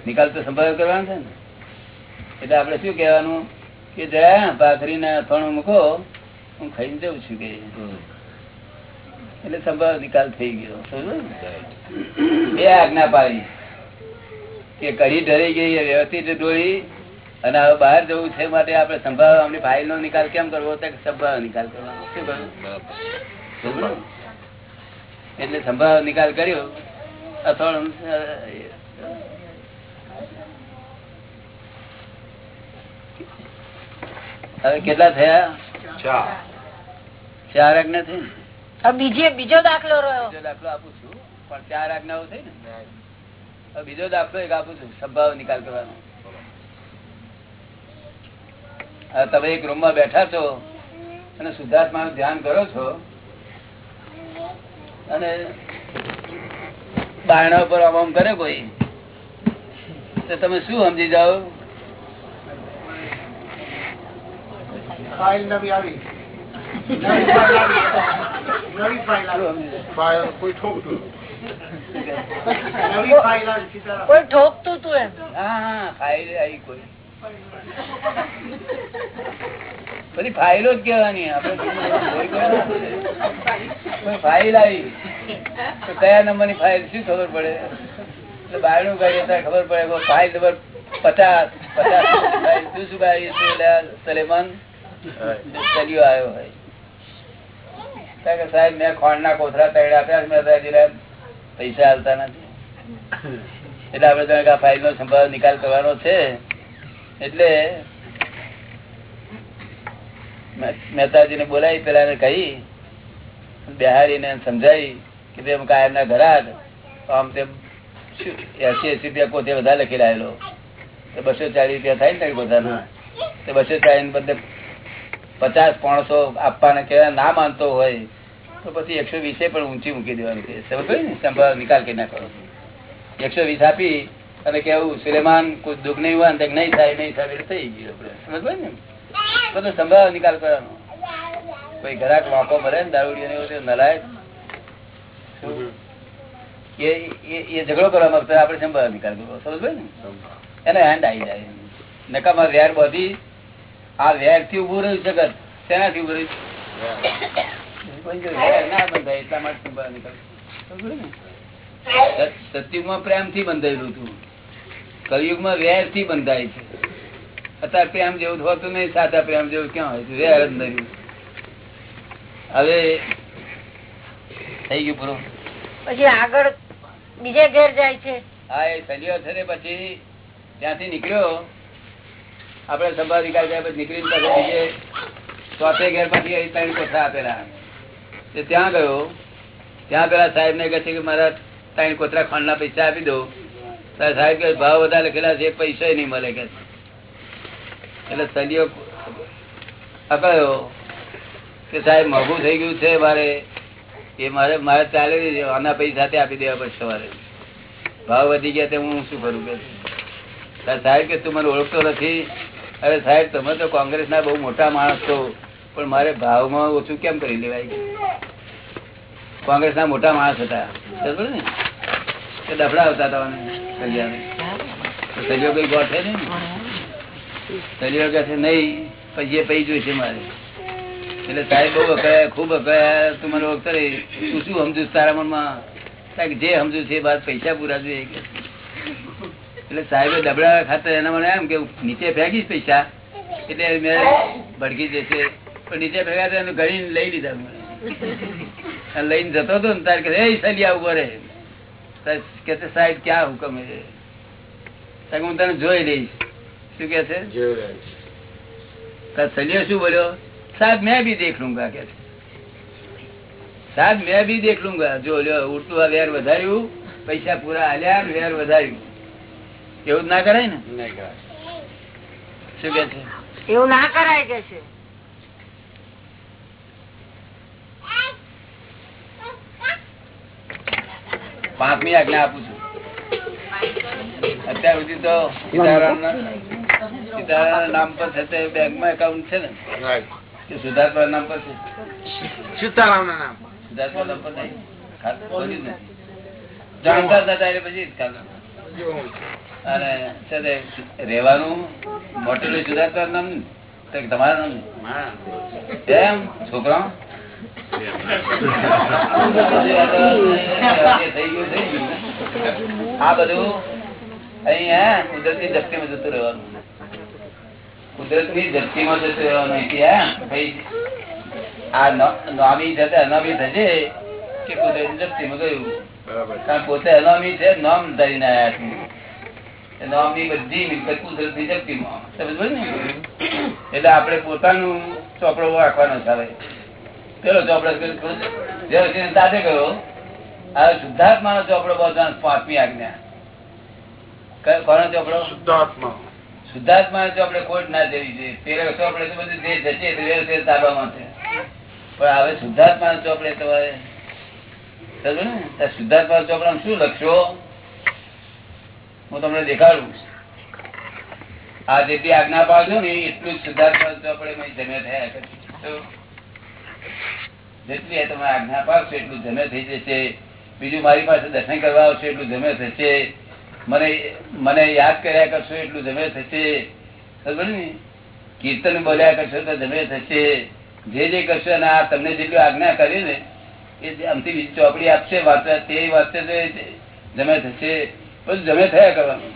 નિકાલ તો સંભાવ કરવાનો છે ને? એટલે આપણે શું કહેવાનું કે જયા ભાખરીને અથાણું મૂકો હું ખાઈને જઉં છું કે. એટલે સંભાવ નિકાલ થઈ ગયો. સમજો ને? બે આજ્ઞા પાડી. કે કઢી ઢરી ગઈ વ્યવસ્થિત ડોળી અને હવે બહાર જવું છે માટે આપણે સંભાવ ફાઇલ નો નિકાલ કેમ કરવો? તો સંભાવ નિકાલ કરવાનો શું કરવું એટલે સંભાવ નિકાલ કર્યો. અથવા હવે કેટલા થયા? ચાર. આજ્ઞા થઈ ને? બીજે બીજો દાખલો રહ્યો. બીજો દાખલો આપું છું. પણ ચાર આજ્ઞાઓ થઈ ને. બીજો દાખલો એક આપું છું સંભાવ નિકાલ કરવાનો. તમે એક રૂમમાં બેઠા છો અને શુદ્ધાત્મા ધ્યાન કરો છો અને બાયણા ઉપર આમ કરે કોઈ તો તમે શું સમજી જાઓ? ફાઇલ નવી આવી. નવી ફાઇલ આવી. કોઈ ઠોકતું. કોઈ ઠોકતું તું એમ. હા હા ફાઇલ આવી કોઈ. બધી ફાઇલો જ કેવાની. કોઈ ફાઇલ આવી. તો કયા નંબરની ફાઇલ શું ખબર પડે? બારણું ત્યારે ખબર પડે ફાઇલ નંબર પચાસ પચાસ ફાઇલ. શું શું કાઢી સલેમાન ચલ્યો આવ્યો હોય. સાહેબ મેં ખોણના કોથરા તૈયાર આપ્યા મેં પૈસા આવતા નથી. એટલે આપડે તમે ફાઇલ નો સંભાવ નિકાલ કરવાનો છે. એટલે મહેતાજી ને બોલાવી, પેલા ને કહી બિહારી ને સમજાવી કે કાયમ ના ઘરાક આમ તે એસી એસી રૂપિયા પોતે વધારે લખી લાયેલો. બસો ચાલીસ રૂપિયા થાય ને પોતાના. બસો ચાલીસ બદલે પચાસ પોણસો આપવાના કેવા ના માનતો હોય તો પછી એકસો વીસે પણ ઊંચી મૂકી દેવાનું છે. સંભાવ નિકાલ કરી. નાખો એકસો વીસ આપી અને કેવું સુલેમાન કોઈ દુઃખ નહીં હોય ને નહીં થાય નહીં થાય થઈ ગયું સમજ ને? બધો સંભાવ નિકાલ કરવાનો. કોઈ ઘરાક વાંકો મળે ને દારૂડી ને એવું નલાયક. એ ઝઘડો કરવા માંગતો આપડે આપણે સંભાવ નિકાલ કરવો સમજ ને? એને હેન્ડ આવી જાય. નકામાં વેર બધી આ વેરથી ઉભું રહ્યું જગત શેનાથી ઉભું રહ્યું? ના બંધાય એટલા માટે સતયુગમાં બંધાયેલું હતું. કલયુગમાં વેરથી બંધાય છે. અત્યારે પ્રેમ જેવું હોતું નહીં સાદા પ્રેમ જેવું ક્યાં હોય? છે વેર જ નહીં હવે થઈ ગયું પૂરું. પછી આગળ બીજે ઘેર જાય છે? હા એ સલિયો છે ને પછી ત્યાંથી નીકળ્યો. આપડે સંભાળ નિકાલ પછી નીકળીને પછી બીજે ચોથે ઘેર પછી ત્રણ કોઠા આપેલા. તે ત્યાં ગયો. ત્યાં પેલા સાહેબ ને કહે છે કે મારા ત્રણ કોતરા ખાંડના પૈસા આપી દો. સાહેબ કે ભાવ વધારે લખેલા છે પૈસા નહીં મળે કે એટલે સલિયો અકળ્યો કે સાહેબ, મોઘું થઈ ગયું છે મારે. એ મારે મારે ચાલે. આના પૈસા સાથે આપી દેવા પડશે સવારે. ભાવ વધી ગયા તે હું શું કરું કે સાહેબ કે, તું મને ઓળખતો નથી. અરે સાહેબ, તમે તો કોંગ્રેસના બહુ મોટા માણસ છો. પણ મારે ભાવમાં ઓછું કેમ કરી લેવાય? કોંગ્રેસ ના મોટા માણસ હતા. બરોબર ને એ દફડા આવતા હતા ખૂબ અકળાયા તું મને ઓળખતો તું શું સમજુ તારા મનમાં? જે સમજુ છે બાદ પૈસા પૂરા જોઈએ એટલે સાહેબે દબડા ખાતર એના મને એમ કે, નીચે ફેંકીશ પૈસા. એટલે મેં ભડકી જશે. નીચે ભેગા થયા ઘડી લઈ લીધા લઈને જતો હતો ને તારે સલિયા ઊભો રે. કે સાહેબ ક્યાં હુકમ હું તને જોઈ લઈશ. શું કે છે? સલિયો શું બોલ્યો? સાહેબ મેં ભી દેખ લુંગા કે સાહેબ મેં ભી દેખ લુંગા. જો લ્યો ઉડતું વેર વધાર્યું પૈસા પૂરા હાલ્યા વેર વધાર્યું. એવું જ ના કરાય ને? શું કે છે? એવું ના કરાય કે છે. પાંચમી આજ્ઞા આપું છું. અત્યાર સુધી તો સીતારામના નામ પર છે તે બેંકમાં એકાઉન્ટ છે ને કે સુધાર્થના નામ પર છે. સીતારામ ના નામ સુધાર્થના નામ પર નહીં. ખોલ્યું જાણતા હતા પછી અને છે તે રહેવાનું મોટેલું સુધાર્થના નામ તમારા નામ એમ છોકરા આ બધું અહીં હે? કુદરતી શક્તિમાં જતું રહેવાનું. કુદરતની ધરતીમાં જતો રહ્યો નહીં ત્યાં આ નોમી જતા અનામી થશે કે કુદરતની ધરતીમાં ગયું. કારણ પોતે અનામી છે નામ ધરીને આયા છે. એ નામની બધી મિલકત કુદરતની જપ્તીમાં સમજ ને? એટલે આપણે પોતાનું ચોપડો રાખવાનો હવે. પેલો ચોપડો સાથે ગયો હવે શુદ્ધાત્મા નો ચોપડો બાંધવાનો પાંચમી આજ્ઞા. કોનો ચોપડો શુદ્ધાત્મા શુદ્ધાત્મા ચોપડે આપણે ના જવી જોઈએ. પેલા ચોપડે તો બધું જે જશે તે વ્યવસ્થિત તાબામાં છે પણ હવે શુદ્ધાત્મા ચોપડે તમારે શુદ્ધાત્મા ચોપડા શું લખશો? હું તમને દેખાડું. આ જેટલી આજ્ઞા પાડજો ને એટલું જ શુદ્ધાત્મા ચોપડે જમે થયા? જેટલી તમે આજ્ઞા પાડશો એટલું જમે થઈ જશે. બીજું મારી પાસે દર્શન કરવા આવશો એટલું જમે થશે. મને મને યાદ કર્યા કરશો એટલું જમે થશે. ખબર ને? કીર્તન બોલ્યા કરશો તો જમે થશે. જે જે કરશો અને આ તમને જેટલી આજ્ઞા કરી ને, એ આમથી બીજી ચોપડી આપશે, વાંચવા તે વાંચશે જમે થશે. બધું જમે થયા કરવાનું.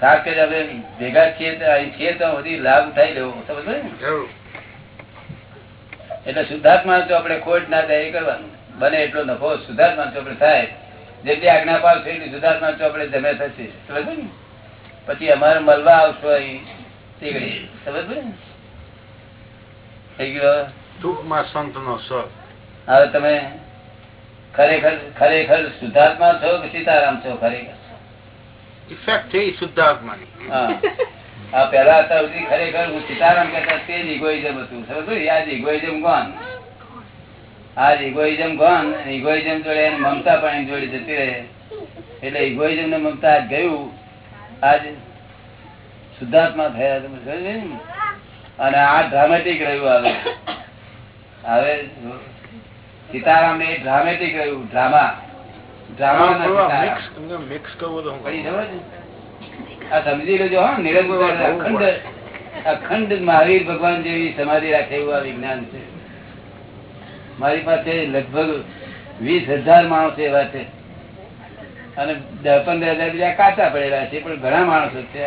ખાસ કરી આપણે ભેગા છીએ અહીં છીએ તો બધી લાભ ઉઠાઈ લેવો. સમજ ને? એટલે શુદ્ધાત્મા આપણે ખોટ ના તૈયારી કરવાનું. બને એટલો નફો શુદ્ધાત્મા ચોપડે થાય. જેટલી આજ્ઞા પાડશે એટલી શુદ્ધાત્મા ચોપડે જમે થશે. સમજ પછી અમારે મળવા આવશો અહીં. સમજ થઈ ગયો ટૂંકમાં સંત નો સ્વ હવે તમે ખરેખર ખરેખર શુદ્ધાત્મા છો કે સીતારામ છો ખરેખર? ઇફેક્ટ છે શુદ્ધાત્માની. આ પેલા હતા સુધી ખરેખર હું સીતારામ કહેતા તે જ ઇગોઇઝમ હતું. સમજ આ જ ઇગોઇઝમ કોણ? આ જ ઇગોઇઝમ કોણ? ઇગોઇઝમ જોડે એની મમતા પણ એની જોડે જતી રહે. એટલે ઇગોઇઝમ ને મમતા આજ ગયું. આજ શુદ્ધાત્મા થયા. તમે સમજે ને? અને આ ડ્રામેટિક રહ્યું હવે. હવે સીતારામ ને ડ્રામેટિક રહ્યું ડ્રામા ડ્રામા મિક્સ કરવું તો હું પડી કરું. સમજ ને? આ સમજી લેજો હા નિરંતર અખંડ અખંડ મહાવીર ભગવાન જેવી સમાધિ રાખે એવું આ વિજ્ઞાન છે. મારી પાસે લગભગ વીસ હજાર માણસો એવા છે. અને દસ પંદર હજાર બીજા કાચા પડેલા છે પણ ઘણા માણસો છે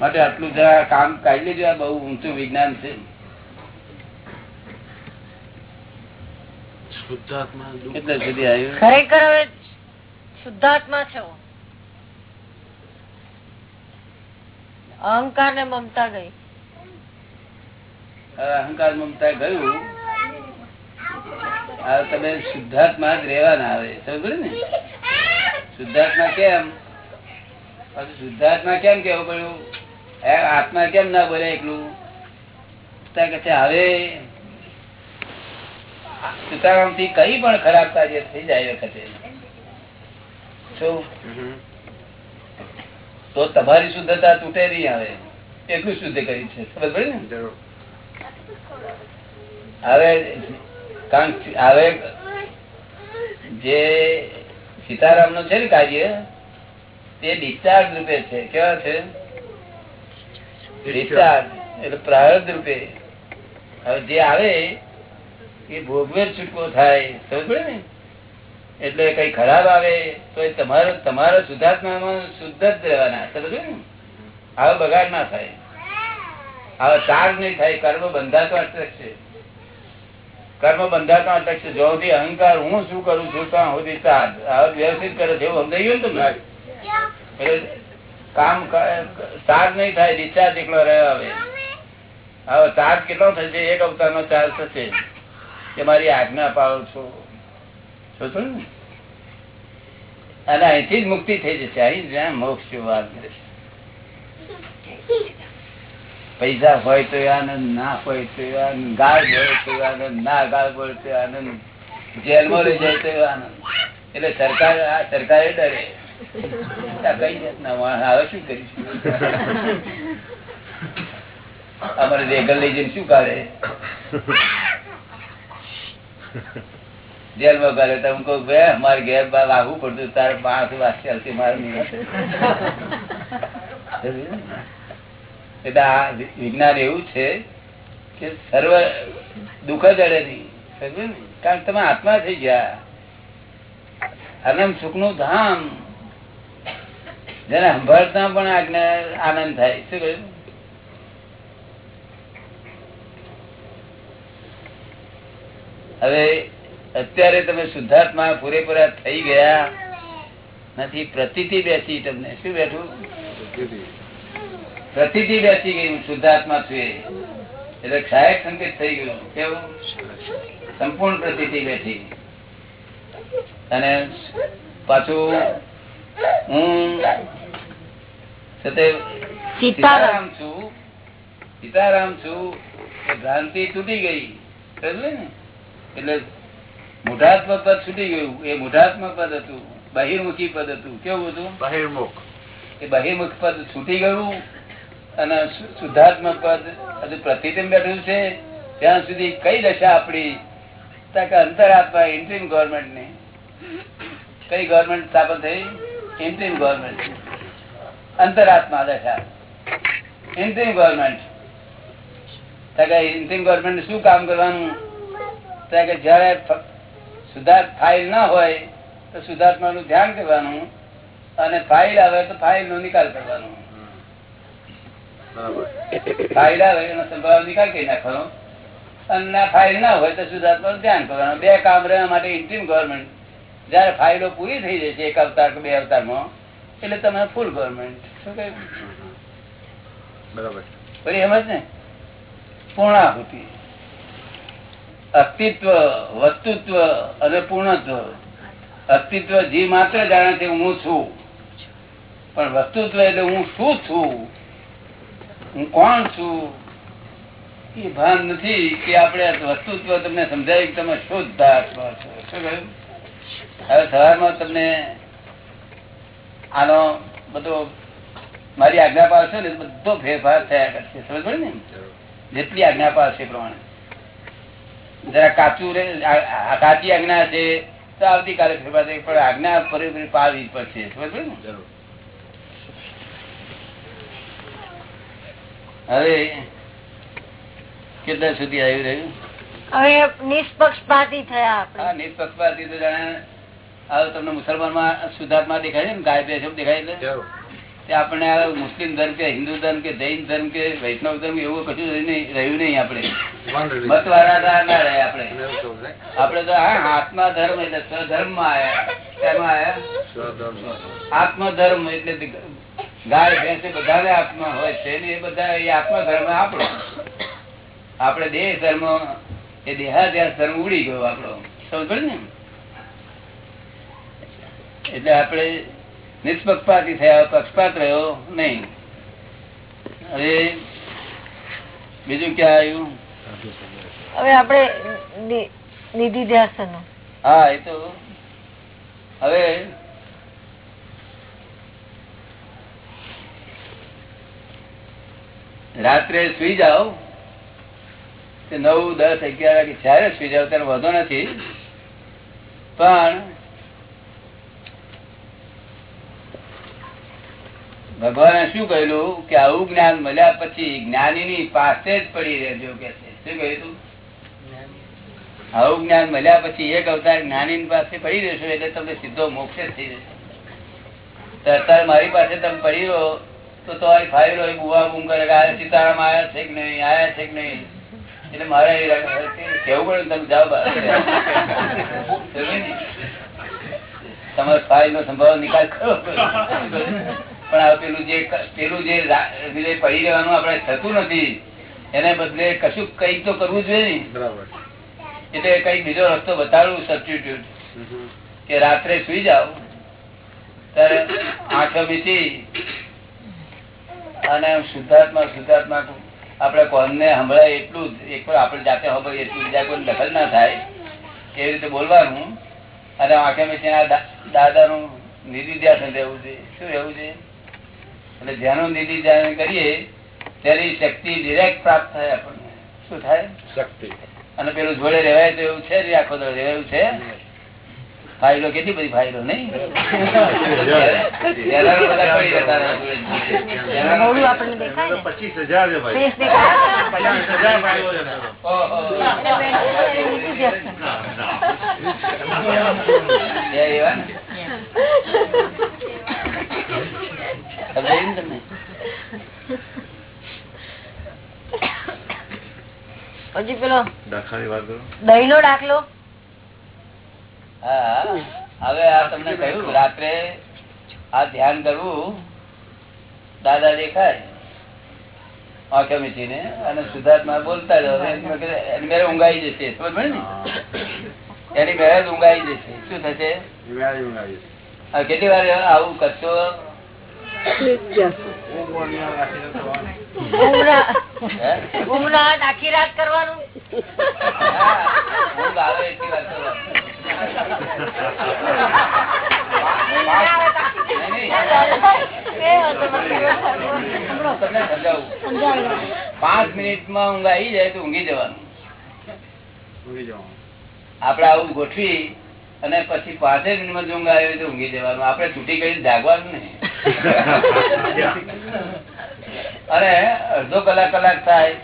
માટે આટલું જરા કામ કાઢી લેજો આ બહુ ઊંચું વિજ્ઞાન છે. શુદ્ધાત્મા એટલે સુધી આવ્યું? ખરેખર હવે શુદ્ધાત્મા છો. અહંકાર ને મમતા ગઈ. અહંકાર મમતા ગયું. તમે શુદ્ધાત્મા જ રહેવાના આવે સમજ ને? શુદ્ધાત્મા કેમ? પછી શુદ્ધાત્મા કેમ કેવું પડ્યું? એ આત્મા કેમ ના બોલે એકલું? તો કે હવે સીતારામથી કઈ પણ ખરાબ કાર્ય થઈ જાય એ વખતે. શું? હમ. તો તમારી શુદ્ધતા તૂટે નહીં આવે. એટલું શુદ્ધ કરી છે? ખબર પડી ને? હવે કારણ હવે જે સીતારામનું છે ને કાર્ય તે ડિસ્ચાર્જ રૂપે છે. કેવા છે? ડિસ્ચાર્જ એટલે પ્રાર્થ રૂપે. હવે જે આવે એ ભોગવે છૂટકો થાય. સમજ પડે ને? એટલે કઈ ખરાબ આવે તો તમારો તમારા શુદ્ધાત્મામાં શુદ્ધ જ રહેવાના. સમજ ને? આવો બગાડ ના થાય. આવો ચાર્જ નહીં થાય. કર્મ બંધાતો અટક છે. કર્મ બંધાતો અટક છે. જો સુધી અહંકાર હું શું કરું છું ત્યાં સુધી ચાર્જ હવે વ્યવસ્થિત કરે છે. એવું સમજાઈ ગયું ને તમને? એટલે કામ ચાર્જ નહીં થાય ડિસ્ચાર્જ એકલો રહ્યો આવે હવે ચાર્જ કેટલો થશે? એક અવતાર નો ચાર્જ થશે. કે મારી આજ્ઞા પાડું છો. અને અહીંથી જ મુક્તિ થઈ જશે. અહીં જ્યાં મોક્ષ વાત પૈસા હોય તો આનંદ, ના હોય તો આનંદ, ગાળ હોય તો આનંદ, ના ગાળ હોય તો આનંદ, જેલમાં લઈ જાય તો આનંદ. એટલે સરકાર, આ સરકારે ડરે. કઈ જાતના માણસ? આવે શું કરીશું? અમારે રેગલ લઈ જઈને શું કાઢે? જેલમાં કરે તો હું કહું બે મારે ઘેર બા વાગવું પડતું તારે પાંચ વાંચી ચાલતી મારે એટલે આ વિજ્ઞાન એવું છે કે સર્વ દુઃખ જ અડે નહીં? કારણ તમે આત્મા થઈ ગયા. અનંત સુખનું ધામ. જેને સંભાળતા પણ આજ્ઞા આનંદ થાય. શું કહ્યું? હવે અત્યારે તમે શુદ્ધાત્મા પૂરેપૂરા થઈ ગયા. નથી પ્રતિથી બેસી તમને. શું બેઠું? પ્રતિથી બેસી ગઈ હું શુદ્ધાત્મા છું એટલે ક્ષાયક સંકેત થઈ ગયું. કેવું? સંપૂર્ણ પ્રતિથી બેઠી. અને પાછું હું સીતારામ. છું. સીતારામ છું. ભ્રાંતિ તૂટી ગઈ. ને? એટલે મૂઢાત્મક પદ છૂટી ગયું. એ મૂઢાત્મક પદ હતું. બહિર્મુખી પદ હતું. કેવું હતું? બહિર્મુખ. એ બહિર્મુખ પદ છૂટી ગયું અને શુદ્ધાત્મ પદ હજુ પ્રતિદિન બેઠું છે. ત્યાં સુધી કઈ દશા આપણી? તો કે અંતરાત્મા ઇન્ટ્રીમ ગવર્મેન્ટની. કઈ ગવર્મેન્ટ સ્થાપન થઈ? ઇન્ટ્રીમ ગવર્મેન્ટ અંતરાત્મા દશા. ઇન્ટ્રીમ ગવર્મેન્ટ ઇન્ટ્રીમ ગવર્મેન્ટ શું કામ કરવાનું? ત્યાં કે જયારે ફ- સુધાર્થ ફાઇલ ના હોય તો સુધાર્થમાં નું ધ્યાન કરવાનું અને ફાઇલ આવે તો ફાઇલ નો નિકાલ કરવાનો. ફાઇલ આવે એનો સંભાવ નિકાલ કરી નાખવાનો. અને ના ફાઇલ ના હોય તો સુધાર્થમાં ધ્યાન કરવાનું. બે કામ રહેવા માટે ઇન્ટ્રીમ ગવર્મેન્ટ જયારે ફાઇલો પૂરી થઈ જશે એક અવતાર કે બે અવતારમાં એટલે તમે ફૂલ ગવર્મેન્ટ શું કહ્યું? બરાબર. એમ જ ને? પૂર્ણાહુતિ. અસ્તિત્વ, વસ્તુત્વ અને પૂર્ણત્વ. અસ્તિત્વ જે માત્ર જાણે છે હું છું. પણ વસ્તુત્વ એટલે હું શું છું? હું કોણ છું? એ ભાન નથી કે આપણે વસ્તુત્વ તમને સમજાય કે તમે શુદ્ધ આત્મા છો. શું કહ્યું? હવે સવારમાં તમને આનો બધો મારી આજ્ઞા પાડશો ને બધો ફેરફાર થયા કરશે. સમજ પડે ને? જેટલી આજ્ઞા પાડશે પ્રમાણે. જરા કાચું કાચી આજ્ઞા છે. તો આવતીકાલે ફેરફાર થાય પણ આજ્ઞા પૂરેપૂરી પાડવી પડશે. હવે કેટલા સુધી આવ્યું રહ્યું? હવે નિષ્પક્ષપાતી થયા આપણે. હા નિષ્પક્ષપાતી તો જાણે. હવે તમને મુસલમાનમાં શુદ્ધાત્મા દેખાય છે ને? ગાય દેખાય એટલે? તે મુસ્લિમ ધર્મ કે હિન્દુ ધર્મ કે જૈન ધર્મ કે વૈષ્ણવ ધર્મ એવું કશું રહ્યું નહીં- આપણે. મત વાળા ના રહે આપણે. આપડે તો, હા, આત્મા ધર્મ એટલે સ્વધર્મમાં આત્મધર્મ એટલે ગાય, ભેંસ બધાને આત્મા હોય છે એ બધા એ આત્મધર્મ આપણો. આપણે દેહ ધર્મ, એ દેહાદ્યાસ ધર્મ ઉડી ગયો આપણો. સમજ ને? એટલે આપણે નિષ્પક્ષપાતી થયા પક્ષપાત રહ્યો નહીં. હવે બીજું ક્યાં આવ્યું? હવે આપણે નિધિ ધ્યાસન. હા એ તો. હવે રાત્રે સુઈ જાઓ. નવ દસ અગિયાર વાગે જ્યારે સુઈ જાઓ ત્યારે વધુ નથી. પણ ભગવાને શું કહેલું કે આવું જ્ઞાન મળ્યા પછી જ્ઞાની પાસે જ પડી રહેજો કે શું કહ્યું આવું જ્ઞાન મળ્યા પછી એક અવતાર જ્ઞાની પાસે પડી રહેશો એટલે તમે સીધો મોક્ષ થઈ જશે. અત્યારે મારી પાસે તમે પડી રહો, તો તમારી ફાઇલો હોય, બુવા બુમ કરે કે આ સીતારામ આવ્યા છે કે નહીં, આયા છે કે નહીં? એટલે મારે કેવું પડે તમે જાઓ. સમજ્યું? ફાઇલ નો સંભાવ નિકાલ કરો. પણ હવે પેલું જે પેલું જે પડી રહેવાનું આપણે થતું નથી એને બદલે કશું કંઈક તો કરવું જોઈએ ને. બરાબર. એટલે કંઈક બીજો રસ્તો બતાડવું સબસ્ટિટ્યુટ. કે રાત્રે સુઈ જાઓ. ત્યારે આંખો મીચી અને શુદ્ધાત્મા શુદ્ધાત્મા આપણે કોને સંભળાય એટલું જ એક આપણે જાતે સાંભળીએ એટલું બીજા કોઈ દખલ ના થાય એવી રીતે બોલવાનું. અને આંખે મીચી દાદાનું નિધિ ધ્યાન રહેવું છે શું રહેવું છે એટલે ધ્યાનો નિધિ ધ્યાન કરીએ ત્યારે શક્તિ ડિરેક્ટ પ્રાપ્ત થાય આપણને. શું થાય? શક્તિ. અને પેલું જોડે રેવાય તો એવું છે આખો દળ રેવાયું છે? ફાઇલો કેટલી બધી ફાઇલો નહીં? પચીસ હજાર પછી પેલો દાખલાની વાત દહીં નો દાખલો હવે આ તમને કહ્યું રાત્રે આ ધ્યાન કરવું દાદા દેખાય. આંખે મીચીને અને શુદ્ધાત્મા બોલતા એની મેરે- ઊંઘાઈ જશે સમજ ને? એની મેરે ઊંઘાઈ જશે. શું થશે? કેટલી વાર આવું કરશો? રાત કરવાનું. ઊંઘ આવે એટલી વાર કરવાનું. પાંચ ઊંઘ આવી જાય તો ઊંઘી જવાનું. આપડે આવું ગોઠવી અને પછી પાંચે મિનિટમાં જો ઊંઘ આવી તો ઊંઘી જવાનું. આપડે છૂટી કરી જાગવાનું નહીં. અને અડધો કલાક કલાક થાય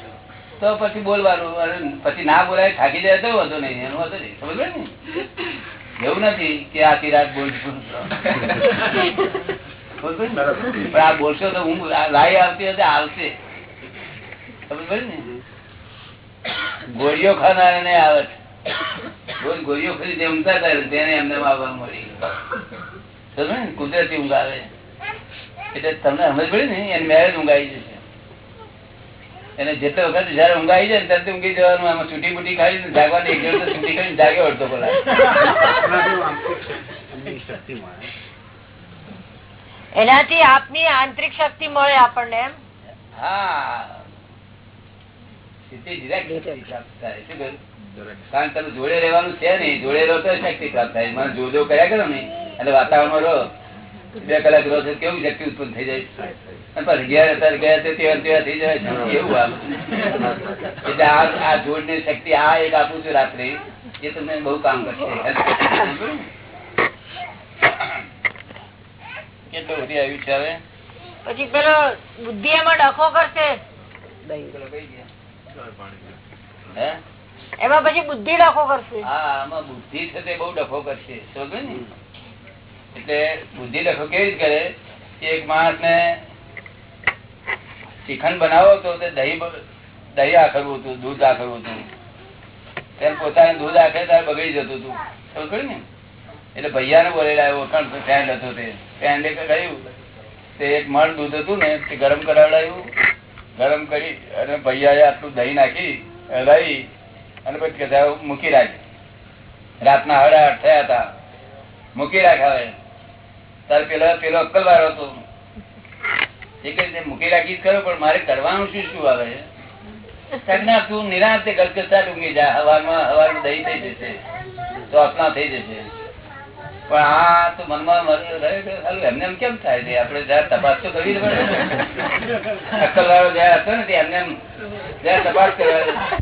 તો પછી બોલવાનું. પછી ના બોલાય, થાકી જાય તો વાંધો નહીં. એનો વાંધો નહીં. સમજ ને? એવું નથી કે આખી રાત બોલશું. પણ આ બોલશો તો હું લાઈ આવતી હશે, આવશે. સમજ ને? ગોળીઓ ખાનાર ને આવે છે. ગોળીઓ ખરી જે ઊંઘતા હતા તેને એમને આવવા મળી. સમજ ને? કુદરતી ઊંઘ આવે. એટલે તમને સમજ પડી ને? એને મેરેજ ઊંઘાઈ જશે. એને જેટલો વખત જયારે ઊંઘ આવી જાય ત્યારે ઊંઘી જવાનું આમાં છૂટી બુટી ખાઈ જાગવાની એક જણ છૂટી કરીને જાગે અડધો પેલા એનાથી આપની આંતરિક શક્તિ મળે આપણને એમ? હા. કારણ તમે જોડે રહેવાનું છે નહીં જોડે રહો તો શક્તિ પ્રાપ્ત થાય. મને જો જો કર્યા કરો ને. એટલે વાતાવરણમાં રહો. બે કલાક રોજ કેવું શક્તિ ઉત્પન્ન થઈ જાય? અને પાછું ઘેર અત્યારે ગયા તે તેવા તેવા થઈ જાય. એવું આ એટલે આ આ જોડની શક્તિ આ એક આપું છું રાત્રે એ તમને બહુ કામ કરશે. કેટલું બધી આવ્યું છે હવે? પછી પેલો બુદ્ધિ એમાં ડખો કરશે. પેલો ગયા હે? એમાં પછી બુદ્ધિ ડખો કરશે. હા આમાં બુદ્ધિ છે તે બહુ ડખો કરશે. સમજ ને? એટલે બુદ્ધિ ડખો કેવી રીતે કરે? એક માણસ ને શ્રીખંડ બનાવો તો દહીં દહીં આખરવું હતું, દૂધ આખરવું હતું. તેમ પોતાને દૂધ આખે ત્યારે બગડી જતું હતું. ખબર ને? એટલે ભૈયાને બોલેલા ઓળખાણ ફેન્ડ હતો તે. ફ્રેન્ડે કહ્યું તે એક મણ દૂધ હતું ને, તે ગરમ કરાવડાયું ગરમ કરી અને ભૈયાએ આટલું દહીં નાખી, હલાવી અને પછી મૂકી રાખી. રાતના આઠ થયા હતા. મૂકી રાખ્યા તારે પેલો પેલો મૂકી રાખી કરો પણ મારે કરવાનું શું શું આવે? તું નિરાંતે ગલગસતા ઊંઘી જા. હવામાં હવારમાં દહીં થઈ જશે. ચોસના થઈ જશે. પણ આ તો મનમાં કે એમને એમ કેમ થાય? છે આપણે જયારે તપાસ તો કરવી પડે. અક્કલ વાળો જયારે હતો ને, ત્યાં એમને એમ જયારે તપાસ કરવા